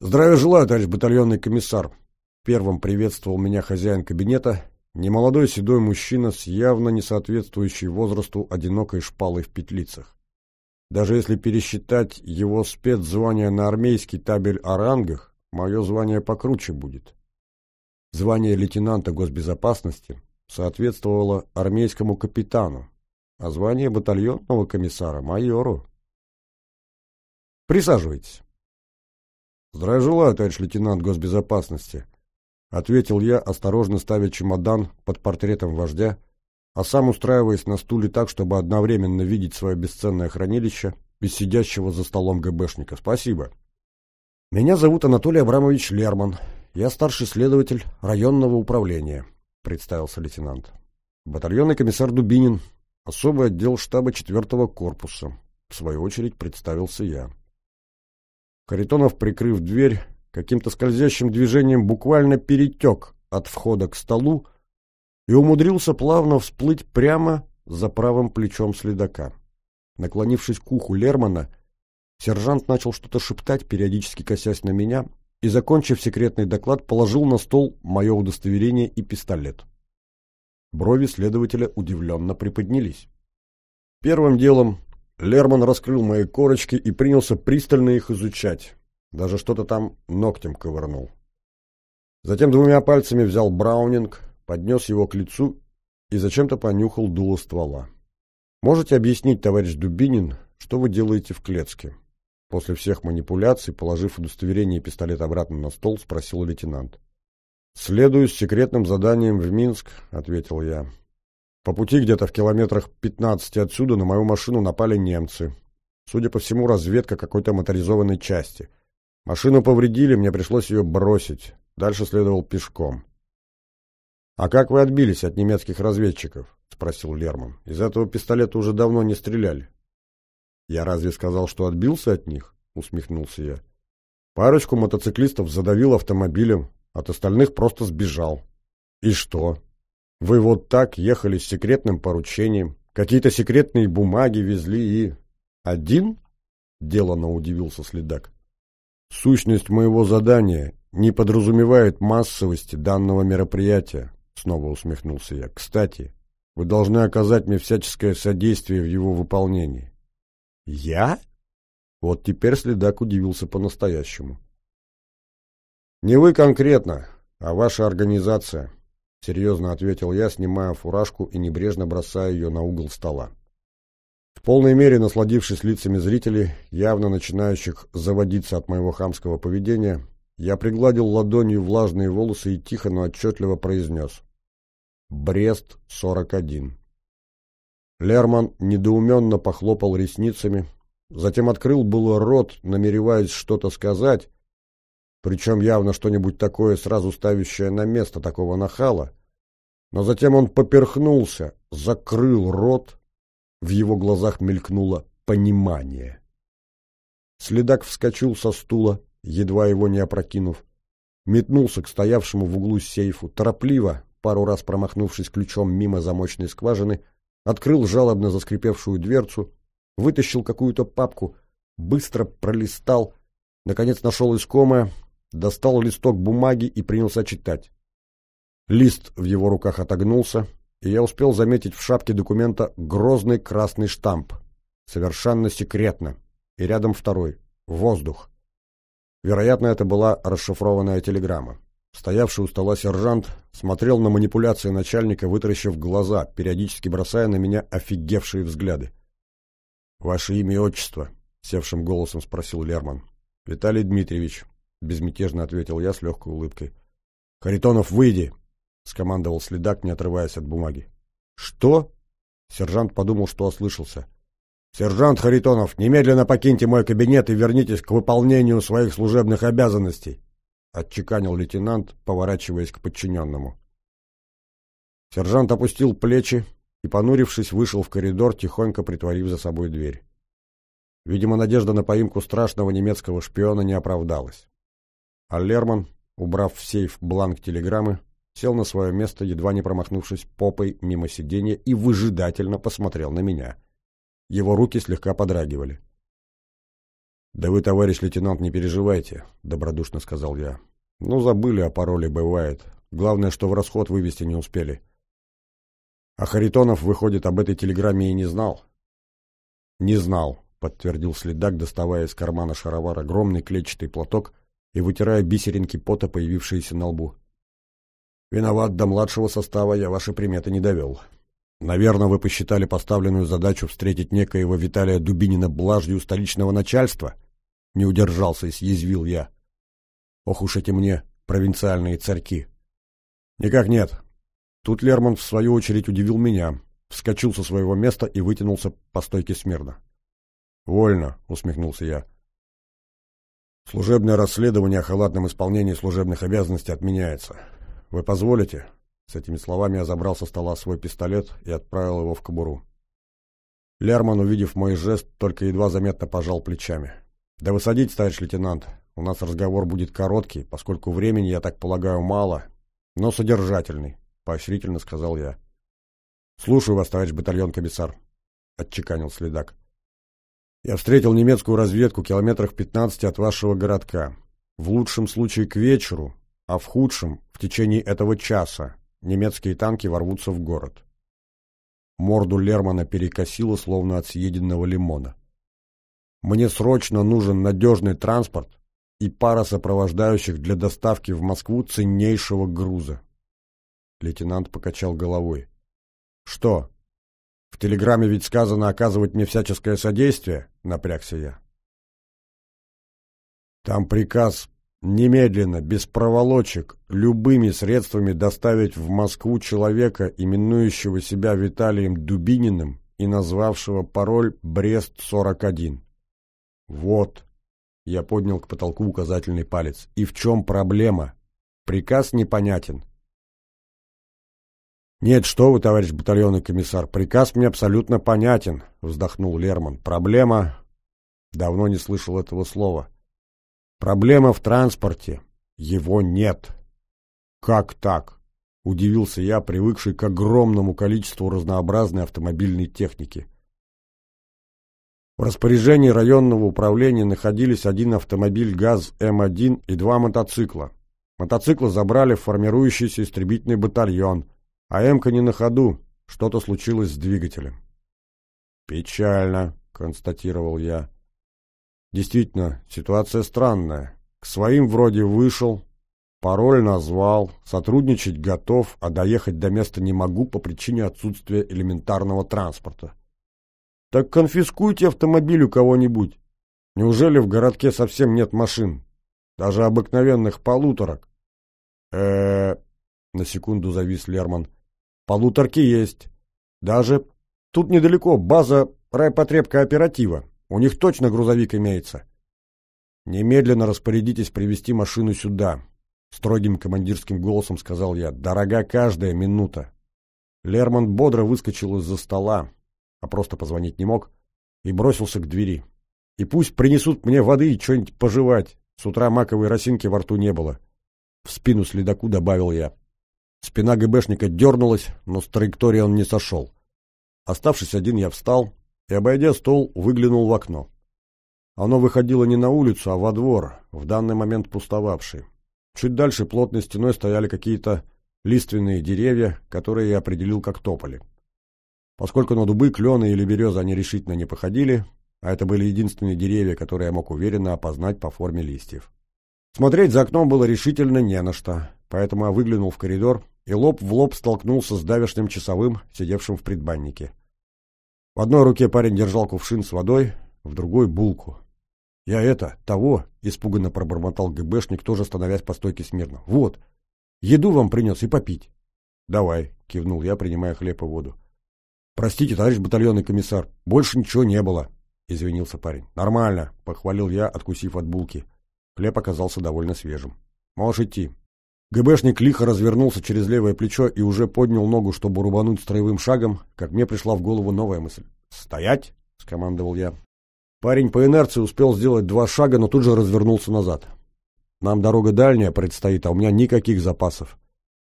[SPEAKER 1] Здравия желаю, товарищ батальонный комиссар. Первым приветствовал меня хозяин кабинета, немолодой седой мужчина с явно не соответствующей возрасту одинокой шпалой в петлицах. Даже если пересчитать его спецзвание на армейский табель о рангах, мое звание покруче будет. Звание лейтенанта госбезопасности соответствовало армейскому капитану, а звание батальонного комиссара — майору. Присаживайтесь. Здравия желаю, товарищ лейтенант госбезопасности, — ответил я, осторожно ставя чемодан под портретом вождя, а сам устраиваясь на стуле так, чтобы одновременно видеть свое бесценное хранилище без сидящего за столом ГБшника. Спасибо. Меня зовут Анатолий Абрамович Лерман. Я старший следователь районного управления представился лейтенант. Батальонный комиссар Дубинин, особый отдел штаба 4-го корпуса. В свою очередь представился я. Каритонов, прикрыв дверь, каким-то скользящим движением буквально перетек от входа к столу и умудрился плавно всплыть прямо за правым плечом следака. Наклонившись к уху Лермана, сержант начал что-то шептать, периодически косясь на меня, и, закончив секретный доклад, положил на стол мое удостоверение и пистолет. Брови следователя удивленно приподнялись. Первым делом Лерман раскрыл мои корочки и принялся пристально их изучать. Даже что-то там ногтем ковырнул. Затем двумя пальцами взял браунинг, поднес его к лицу и зачем-то понюхал дуло ствола. «Можете объяснить, товарищ Дубинин, что вы делаете в Клецке?» После всех манипуляций, положив удостоверение и пистолет обратно на стол, спросил лейтенант. «Следую с секретным заданием в Минск», — ответил я. «По пути где-то в километрах пятнадцати отсюда на мою машину напали немцы. Судя по всему, разведка какой-то моторизованной части. Машину повредили, мне пришлось ее бросить. Дальше следовал пешком». «А как вы отбились от немецких разведчиков?» — спросил Лерман. «Из этого пистолета уже давно не стреляли». «Я разве сказал, что отбился от них?» — усмехнулся я. «Парочку мотоциклистов задавил автомобилем, от остальных просто сбежал». «И что? Вы вот так ехали с секретным поручением, какие-то секретные бумаги везли и...» «Один?» — делано удивился следак. «Сущность моего задания не подразумевает массовости данного мероприятия», — снова усмехнулся я. «Кстати, вы должны оказать мне всяческое содействие в его выполнении. «Я?» Вот теперь следак удивился по-настоящему. «Не вы конкретно, а ваша организация», — серьезно ответил я, снимая фуражку и небрежно бросая ее на угол стола. В полной мере насладившись лицами зрителей, явно начинающих заводиться от моего хамского поведения, я пригладил ладонью влажные волосы и тихо, но отчетливо произнес. «Брест-41». Лерман недоуменно похлопал ресницами, затем открыл было рот, намереваясь что-то сказать, причем явно что-нибудь такое, сразу ставящее на место такого нахала, но затем он поперхнулся, закрыл рот, в его глазах мелькнуло понимание. Следак вскочил со стула, едва его не опрокинув, метнулся к стоявшему в углу сейфу, торопливо, пару раз промахнувшись ключом мимо замочной скважины, открыл жалобно заскрипевшую дверцу, вытащил какую-то папку, быстро пролистал, наконец нашел искомое, достал листок бумаги и принялся читать. Лист в его руках отогнулся, и я успел заметить в шапке документа грозный красный штамп. Совершенно секретно. И рядом второй. Воздух. Вероятно, это была расшифрованная телеграмма. Стоявший у стола сержант смотрел на манипуляции начальника, вытаращив глаза, периодически бросая на меня офигевшие взгляды. «Ваше имя и отчество?» — севшим голосом спросил Лерман. «Виталий Дмитриевич», — безмятежно ответил я с легкой улыбкой. «Харитонов, выйди!» — скомандовал следак, не отрываясь от бумаги. «Что?» — сержант подумал, что ослышался. «Сержант Харитонов, немедленно покиньте мой кабинет и вернитесь к выполнению своих служебных обязанностей!» — отчеканил лейтенант, поворачиваясь к подчиненному. Сержант опустил плечи и, понурившись, вышел в коридор, тихонько притворив за собой дверь. Видимо, надежда на поимку страшного немецкого шпиона не оправдалась. А Лерман, убрав в сейф бланк телеграммы, сел на свое место, едва не промахнувшись попой мимо сиденья, и выжидательно посмотрел на меня. Его руки слегка подрагивали. «Да вы, товарищ лейтенант, не переживайте», — добродушно сказал я. «Ну, забыли о пароле, бывает. Главное, что в расход вывести не успели». А Харитонов, выходит, об этой телеграмме и не знал? «Не знал», — подтвердил следак, доставая из кармана шаровар огромный клетчатый платок и вытирая бисеринки пота, появившиеся на лбу. «Виноват, до младшего состава я ваши приметы не довел. Наверное, вы посчитали поставленную задачу встретить некоего Виталия Дубинина блажью столичного начальства?» Не удержался и съязвил я. «Ох уж эти мне провинциальные царьки!» «Никак нет. Тут Лерман, в свою очередь, удивил меня, вскочил со своего места и вытянулся по стойке смирно. «Вольно», — усмехнулся я. «Служебное расследование о халатном исполнении служебных обязанностей отменяется. Вы позволите?» С этими словами я забрал со стола свой пистолет и отправил его в кобуру. Лерман, увидев мой жест, только едва заметно пожал плечами. «Да вы садитесь, товарищ лейтенант. У нас разговор будет короткий, поскольку времени, я так полагаю, мало, но содержательный поощрительно сказал я. «Слушаю вас, товарищ батальон-комиссар», — отчеканил следак. «Я встретил немецкую разведку километрах пятнадцати от вашего городка. В лучшем случае к вечеру, а в худшем — в течение этого часа немецкие танки ворвутся в город». Морду Лермана перекосило, словно от съеденного лимона. «Мне срочно нужен надежный транспорт и пара сопровождающих для доставки в Москву ценнейшего груза. Лейтенант покачал головой. «Что? В телеграмме ведь сказано оказывать мне всяческое содействие?» — напрягся я. «Там приказ немедленно, без проволочек, любыми средствами доставить в Москву человека, именующего себя Виталием Дубининым и назвавшего пароль «Брест-41». «Вот», — я поднял к потолку указательный палец, — «и в чем проблема? Приказ непонятен, «Нет, что вы, товарищ батальонный комиссар, приказ мне абсолютно понятен», — вздохнул Лерман. «Проблема...» Давно не слышал этого слова. «Проблема в транспорте. Его нет». «Как так?» — удивился я, привыкший к огромному количеству разнообразной автомобильной техники. В распоряжении районного управления находились один автомобиль ГАЗ-М1 и два мотоцикла. Мотоциклы забрали в формирующийся истребительный батальон — а Эмка не на ходу, что-то случилось с двигателем. «Печально», — констатировал я. «Действительно, ситуация странная. К своим вроде вышел, пароль назвал, сотрудничать готов, а доехать до места не могу по причине отсутствия элементарного транспорта. Так конфискуйте автомобиль у кого-нибудь. Неужели в городке совсем нет машин? Даже обыкновенных полуторок?» э на секунду завис Лерман. Полуторки есть. Даже тут недалеко база райпотреб-кооператива. У них точно грузовик имеется. Немедленно распорядитесь привести машину сюда. Строгим командирским голосом сказал я. Дорога каждая минута. Лерман бодро выскочил из-за стола, а просто позвонить не мог, и бросился к двери. И пусть принесут мне воды и что-нибудь пожевать. С утра маковой росинки во рту не было. В спину следаку добавил я. Спина ГБшника дернулась, но с траектории он не сошел. Оставшись один, я встал и, обойдя стол, выглянул в окно. Оно выходило не на улицу, а во двор, в данный момент пустовавший. Чуть дальше плотной стеной стояли какие-то лиственные деревья, которые я определил как тополи. Поскольку на дубы, клены или березы они решительно не походили, а это были единственные деревья, которые я мог уверенно опознать по форме листьев. Смотреть за окном было решительно не на что, поэтому я выглянул в коридор и лоб в лоб столкнулся с давешным часовым, сидевшим в предбаннике. В одной руке парень держал кувшин с водой, в другой — булку. «Я это, того!» — испуганно пробормотал ГБшник, тоже становясь по стойке смирно. «Вот! Еду вам принес и попить!» «Давай!» — кивнул я, принимая хлеб и воду. «Простите, товарищ батальонный комиссар, больше ничего не было!» — извинился парень. «Нормально!» — похвалил я, откусив от булки. Хлеб оказался довольно свежим. «Можешь идти». ГБшник лихо развернулся через левое плечо и уже поднял ногу, чтобы рубануть строевым шагом, как мне пришла в голову новая мысль. «Стоять!» — скомандовал я. Парень по инерции успел сделать два шага, но тут же развернулся назад. «Нам дорога дальняя предстоит, а у меня никаких запасов.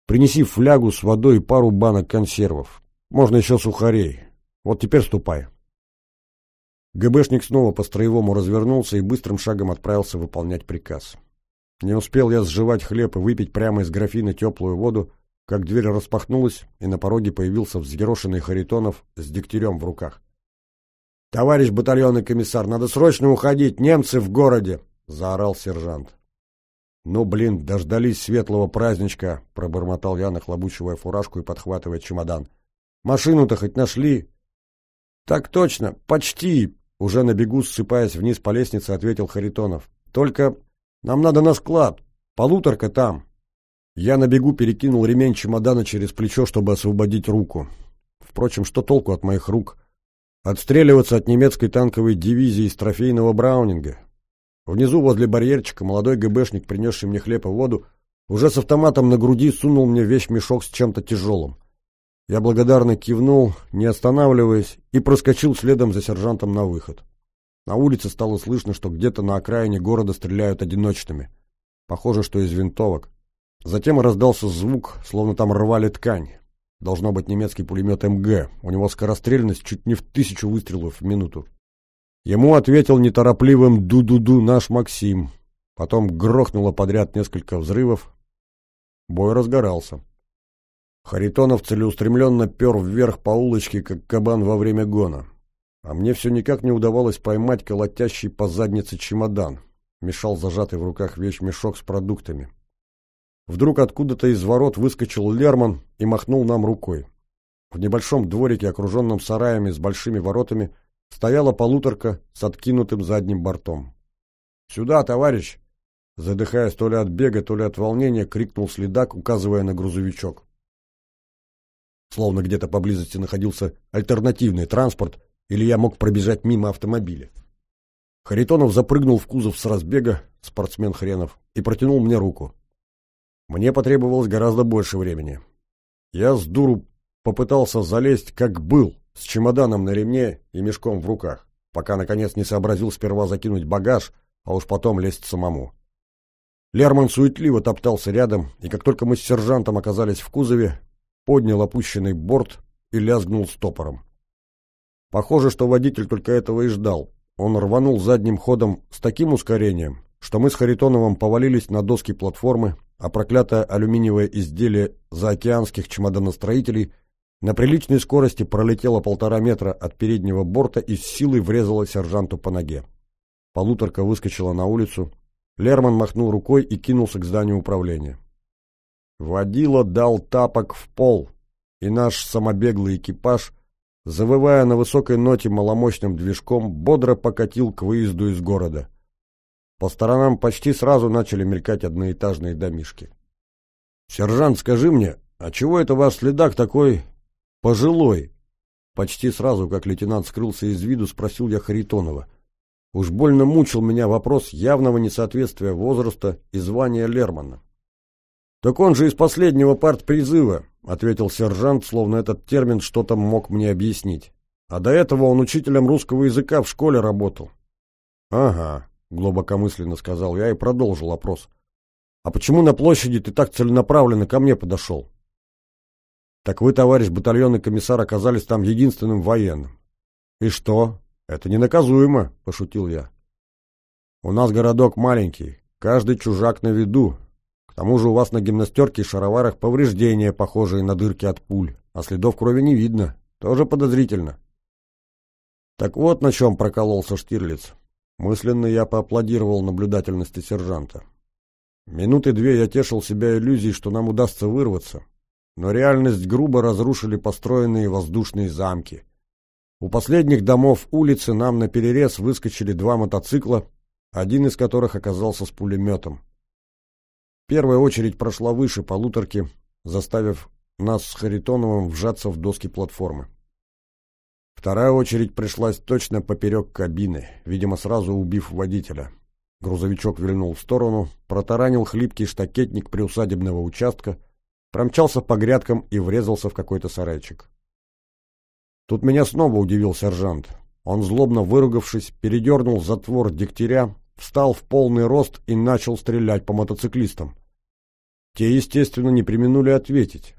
[SPEAKER 1] Принеси флягу с водой и пару банок консервов. Можно еще сухарей. Вот теперь ступай». ГБшник снова по-строевому развернулся и быстрым шагом отправился выполнять приказ. Не успел я сживать хлеб и выпить прямо из графина теплую воду, как дверь распахнулась, и на пороге появился взъерошенный Харитонов с дегтярем в руках. — Товарищ батальонный комиссар, надо срочно уходить, немцы в городе! — заорал сержант. — Ну, блин, дождались светлого праздничка! — пробормотал я, нахлобучивая фуражку и подхватывая чемодан. — Машину-то хоть нашли? — Так точно, почти! Уже на бегу, ссыпаясь вниз по лестнице, ответил Харитонов. «Только нам надо на склад. Полуторка там». Я на бегу перекинул ремень чемодана через плечо, чтобы освободить руку. Впрочем, что толку от моих рук? Отстреливаться от немецкой танковой дивизии из трофейного Браунинга. Внизу, возле барьерчика, молодой ГБшник, принесший мне хлеб и воду, уже с автоматом на груди сунул мне вещь-мешок с чем-то тяжелым. Я благодарно кивнул, не останавливаясь, и проскочил следом за сержантом на выход. На улице стало слышно, что где-то на окраине города стреляют одиночными. Похоже, что из винтовок. Затем раздался звук, словно там рвали ткань. Должно быть немецкий пулемет МГ. У него скорострельность чуть не в тысячу выстрелов в минуту. Ему ответил неторопливым «ду-ду-ду» наш Максим. Потом грохнуло подряд несколько взрывов. Бой разгорался. Харитонов целеустремленно пер вверх по улочке, как кабан во время гона. А мне все никак не удавалось поймать колотящий по заднице чемодан. Мешал зажатый в руках вещмешок с продуктами. Вдруг откуда-то из ворот выскочил Лерман и махнул нам рукой. В небольшом дворике, окруженном сараями с большими воротами, стояла полуторка с откинутым задним бортом. «Сюда, товарищ!» Задыхаясь то ли от бега, то ли от волнения, крикнул следак, указывая на грузовичок словно где-то поблизости находился альтернативный транспорт, или я мог пробежать мимо автомобиля. Харитонов запрыгнул в кузов с разбега, спортсмен хренов, и протянул мне руку. Мне потребовалось гораздо больше времени. Я с дуру попытался залезть, как был, с чемоданом на ремне и мешком в руках, пока, наконец, не сообразил сперва закинуть багаж, а уж потом лезть самому. Лерман суетливо топтался рядом, и как только мы с сержантом оказались в кузове, поднял опущенный борт и лязгнул стопором. Похоже, что водитель только этого и ждал. Он рванул задним ходом с таким ускорением, что мы с Харитоновым повалились на доски платформы, а проклятое алюминиевое изделие заокеанских чемоданостроителей на приличной скорости пролетело полтора метра от переднего борта и с силой врезало сержанту по ноге. Полуторка выскочила на улицу. Лерман махнул рукой и кинулся к зданию управления. Водила дал тапок в пол, и наш самобеглый экипаж, завывая на высокой ноте маломощным движком, бодро покатил к выезду из города. По сторонам почти сразу начали мелькать одноэтажные домишки. «Сержант, скажи мне, а чего это ваш следак такой пожилой?» Почти сразу, как лейтенант скрылся из виду, спросил я Харитонова. Уж больно мучил меня вопрос явного несоответствия возраста и звания Лермана. «Так он же из последнего партпризыва», — ответил сержант, словно этот термин что-то мог мне объяснить. «А до этого он учителем русского языка в школе работал». «Ага», — глубокомысленно сказал я и продолжил опрос. А почему на площади ты так целенаправленно ко мне подошел? Так вы, товарищ батальонный комиссар, оказались там единственным военным. И что? Это ненаказуемо, пошутил я. У нас городок маленький, каждый чужак на виду. Тому же у вас на гимнастерке и шароварах повреждения, похожие на дырки от пуль, а следов крови не видно. Тоже подозрительно. Так вот на чем прокололся Штирлиц. Мысленно я поаплодировал наблюдательности сержанта. Минуты две я тешил себя иллюзией, что нам удастся вырваться, но реальность грубо разрушили построенные воздушные замки. У последних домов улицы нам на перерез выскочили два мотоцикла, один из которых оказался с пулеметом. Первая очередь прошла выше полуторки, заставив нас с Харитоновым вжаться в доски платформы. Вторая очередь пришлась точно поперек кабины, видимо, сразу убив водителя. Грузовичок вильнул в сторону, протаранил хлипкий штакетник приусадебного участка, промчался по грядкам и врезался в какой-то сарайчик. Тут меня снова удивил сержант. Он, злобно выругавшись, передернул затвор дегтяря, встал в полный рост и начал стрелять по мотоциклистам. Те, естественно, не применули ответить.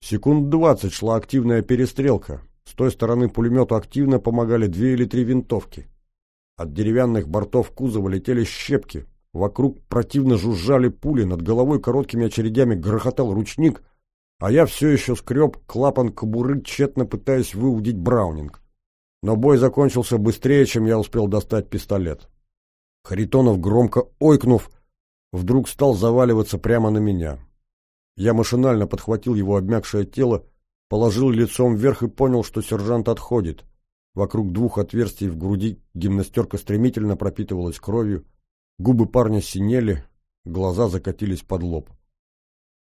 [SPEAKER 1] Секунд двадцать шла активная перестрелка, с той стороны пулемету активно помогали две или три винтовки. От деревянных бортов кузова летели щепки. Вокруг противно жужжали пули, над головой короткими очередями грохотал ручник, а я все еще скреб клапан кобуры, тщетно пытаясь выудить браунинг. Но бой закончился быстрее, чем я успел достать пистолет. Харитонов, громко ойкнув, вдруг стал заваливаться прямо на меня. Я машинально подхватил его обмякшее тело положил лицом вверх и понял, что сержант отходит. Вокруг двух отверстий в груди гимнастерка стремительно пропитывалась кровью, губы парня синели, глаза закатились под лоб.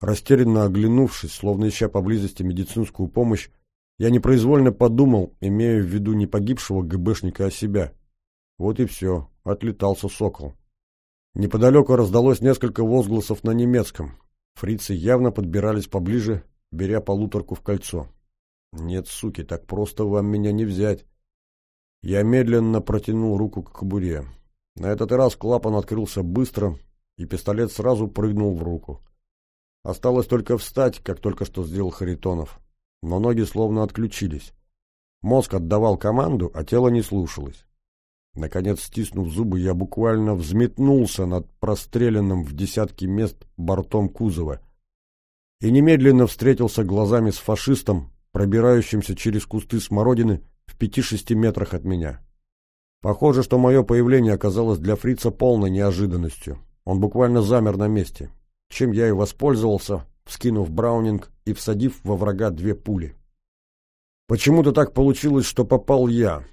[SPEAKER 1] Растерянно оглянувшись, словно ища поблизости медицинскую помощь, я непроизвольно подумал, имея в виду не погибшего ГБшника, а себя. Вот и все, отлетался сокол. Неподалеку раздалось несколько возгласов на немецком. Фрицы явно подбирались поближе беря полуторку в кольцо. «Нет, суки, так просто вам меня не взять». Я медленно протянул руку к кобуре. На этот раз клапан открылся быстро, и пистолет сразу прыгнул в руку. Осталось только встать, как только что сделал Харитонов. Но ноги словно отключились. Мозг отдавал команду, а тело не слушалось. Наконец, стиснув зубы, я буквально взметнулся над простреленным в десятки мест бортом кузова — и немедленно встретился глазами с фашистом, пробирающимся через кусты смородины в пяти-шести метрах от меня. Похоже, что мое появление оказалось для фрица полной неожиданностью. Он буквально замер на месте, чем я и воспользовался, вскинув браунинг и всадив во врага две пули. Почему-то так получилось, что попал я,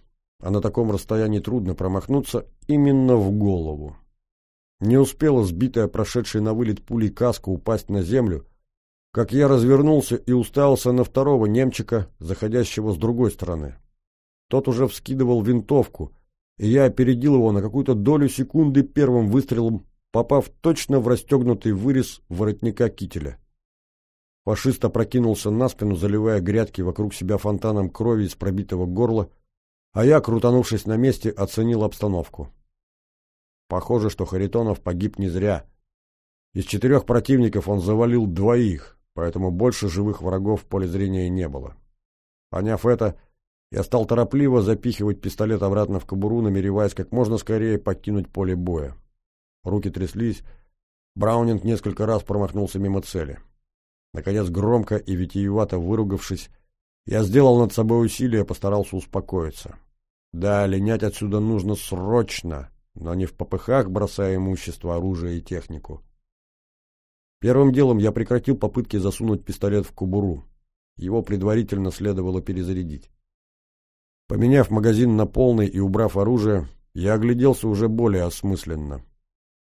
[SPEAKER 1] а на таком расстоянии трудно промахнуться именно в голову. Не успела сбитая прошедшей на вылет пулей каска упасть на землю, как я развернулся и уставился на второго немчика, заходящего с другой стороны. Тот уже вскидывал винтовку, и я опередил его на какую-то долю секунды первым выстрелом, попав точно в расстегнутый вырез воротника кителя. Фашист опрокинулся на спину, заливая грядки вокруг себя фонтаном крови из пробитого горла, а я, крутанувшись на месте, оценил обстановку. Похоже, что Харитонов погиб не зря. Из четырех противников он завалил двоих, поэтому больше живых врагов в поле зрения не было. Поняв это, я стал торопливо запихивать пистолет обратно в кобуру, намереваясь как можно скорее покинуть поле боя. Руки тряслись, Браунинг несколько раз промахнулся мимо цели. Наконец, громко и витиевато выругавшись, я сделал над собой усилие, постарался успокоиться. Да, линять отсюда нужно срочно, но не в попыхах, бросая имущество, оружие и технику. Первым делом я прекратил попытки засунуть пистолет в кобуру. Его предварительно следовало перезарядить. Поменяв магазин на полный и убрав оружие, я огляделся уже более осмысленно.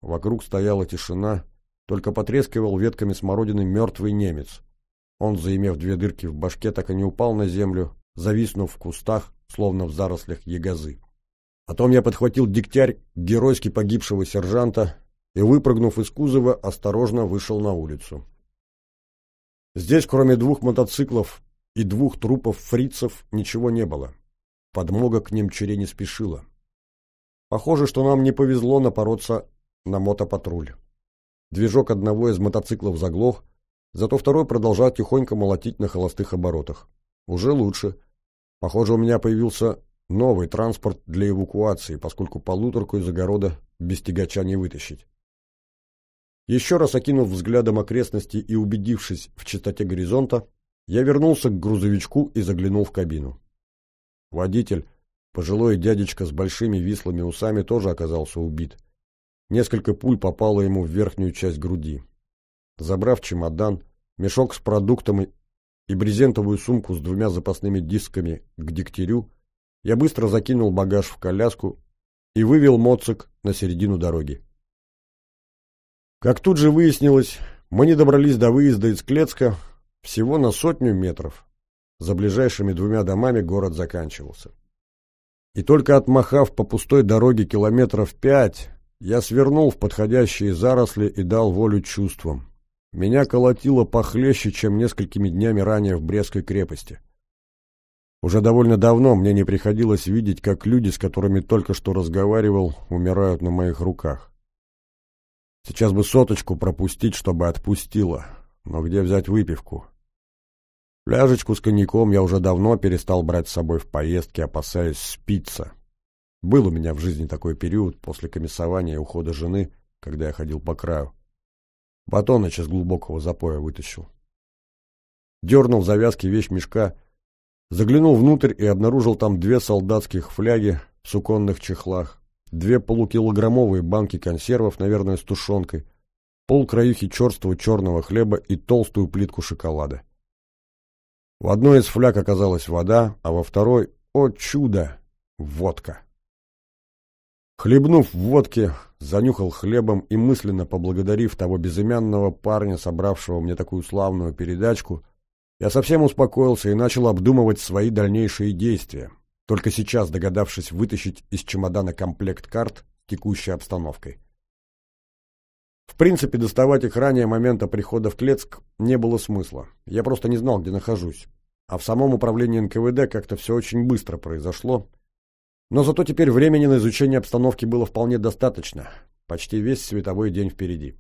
[SPEAKER 1] Вокруг стояла тишина, только потрескивал ветками смородины мертвый немец. Он, заимев две дырки в башке, так и не упал на землю, зависнув в кустах, словно в зарослях ягозы. Потом я подхватил дегтярь геройски погибшего сержанта и, выпрыгнув из кузова, осторожно вышел на улицу. Здесь, кроме двух мотоциклов и двух трупов фрицев, ничего не было. Подмога к немчуре не спешила. Похоже, что нам не повезло напороться на мотопатруль. Движок одного из мотоциклов заглох, зато второй продолжал тихонько молотить на холостых оборотах. Уже лучше. Похоже, у меня появился новый транспорт для эвакуации, поскольку полуторку из огорода без тягача не вытащить. Еще раз окинув взглядом окрестности и убедившись в чистоте горизонта, я вернулся к грузовичку и заглянул в кабину. Водитель, пожилой дядечка с большими вислыми усами, тоже оказался убит. Несколько пуль попало ему в верхнюю часть груди. Забрав чемодан, мешок с продуктами и брезентовую сумку с двумя запасными дисками к дегтярю, я быстро закинул багаж в коляску и вывел моцик на середину дороги. Как тут же выяснилось, мы не добрались до выезда из Клецка всего на сотню метров. За ближайшими двумя домами город заканчивался. И только отмахав по пустой дороге километров пять, я свернул в подходящие заросли и дал волю чувствам. Меня колотило похлеще, чем несколькими днями ранее в Брестской крепости. Уже довольно давно мне не приходилось видеть, как люди, с которыми только что разговаривал, умирают на моих руках. Сейчас бы соточку пропустить, чтобы отпустило. Но где взять выпивку? Ляжечку с коньяком я уже давно перестал брать с собой в поездки, опасаясь спиться. Был у меня в жизни такой период после комиссования и ухода жены, когда я ходил по краю. Батоныч из глубокого запоя вытащил. Дернул завязки вещь мешка, заглянул внутрь и обнаружил там две солдатских фляги в суконных чехлах, две полукилограммовые банки консервов, наверное, с тушенкой, полкраюхи черствого черного хлеба и толстую плитку шоколада. В одной из фляг оказалась вода, а во второй, о чудо, водка. Хлебнув водки, занюхал хлебом и мысленно поблагодарив того безымянного парня, собравшего мне такую славную передачку, я совсем успокоился и начал обдумывать свои дальнейшие действия, только сейчас догадавшись вытащить из чемодана комплект карт текущей обстановкой. В принципе, доставать их ранее момента прихода в Клецк не было смысла. Я просто не знал, где нахожусь. А в самом управлении НКВД как-то все очень быстро произошло. Но зато теперь времени на изучение обстановки было вполне достаточно. Почти весь световой день впереди.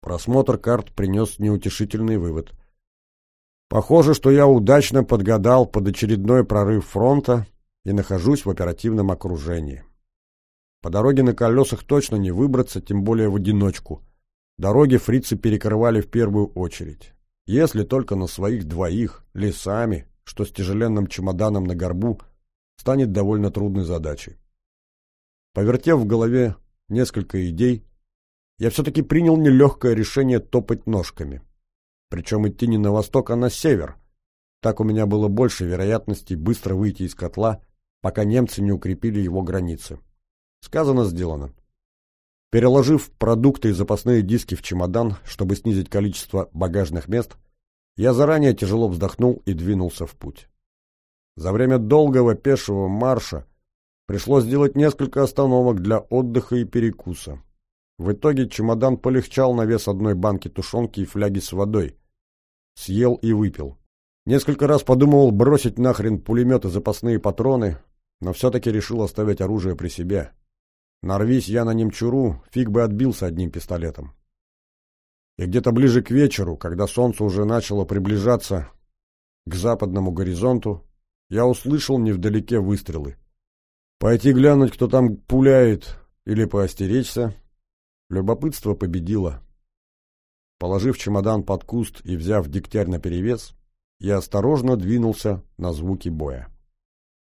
[SPEAKER 1] Просмотр карт принес неутешительный вывод. Похоже, что я удачно подгадал под очередной прорыв фронта и нахожусь в оперативном окружении. По дороге на колесах точно не выбраться, тем более в одиночку. Дороги фрицы перекрывали в первую очередь. Если только на своих двоих, лесами, что с тяжеленным чемоданом на горбу, станет довольно трудной задачей. Повертев в голове несколько идей, я все-таки принял нелегкое решение топать ножками. Причем идти не на восток, а на север. Так у меня было больше вероятностей быстро выйти из котла, пока немцы не укрепили его границы. Сказано, сделано. Переложив продукты и запасные диски в чемодан, чтобы снизить количество багажных мест, я заранее тяжело вздохнул и двинулся в путь. За время долгого пешего марша пришлось сделать несколько остановок для отдыха и перекуса. В итоге чемодан полегчал на вес одной банки тушенки и фляги с водой. Съел и выпил. Несколько раз подумывал бросить нахрен пулемет и запасные патроны, но все-таки решил оставить оружие при себе. Нарвись я на немчуру, фиг бы отбился одним пистолетом. И где-то ближе к вечеру, когда солнце уже начало приближаться к западному горизонту, я услышал невдалеке выстрелы. Пойти глянуть, кто там пуляет, или поостеречься, любопытство победило. Положив чемодан под куст и взяв дегтярь наперевес, я осторожно двинулся на звуки боя.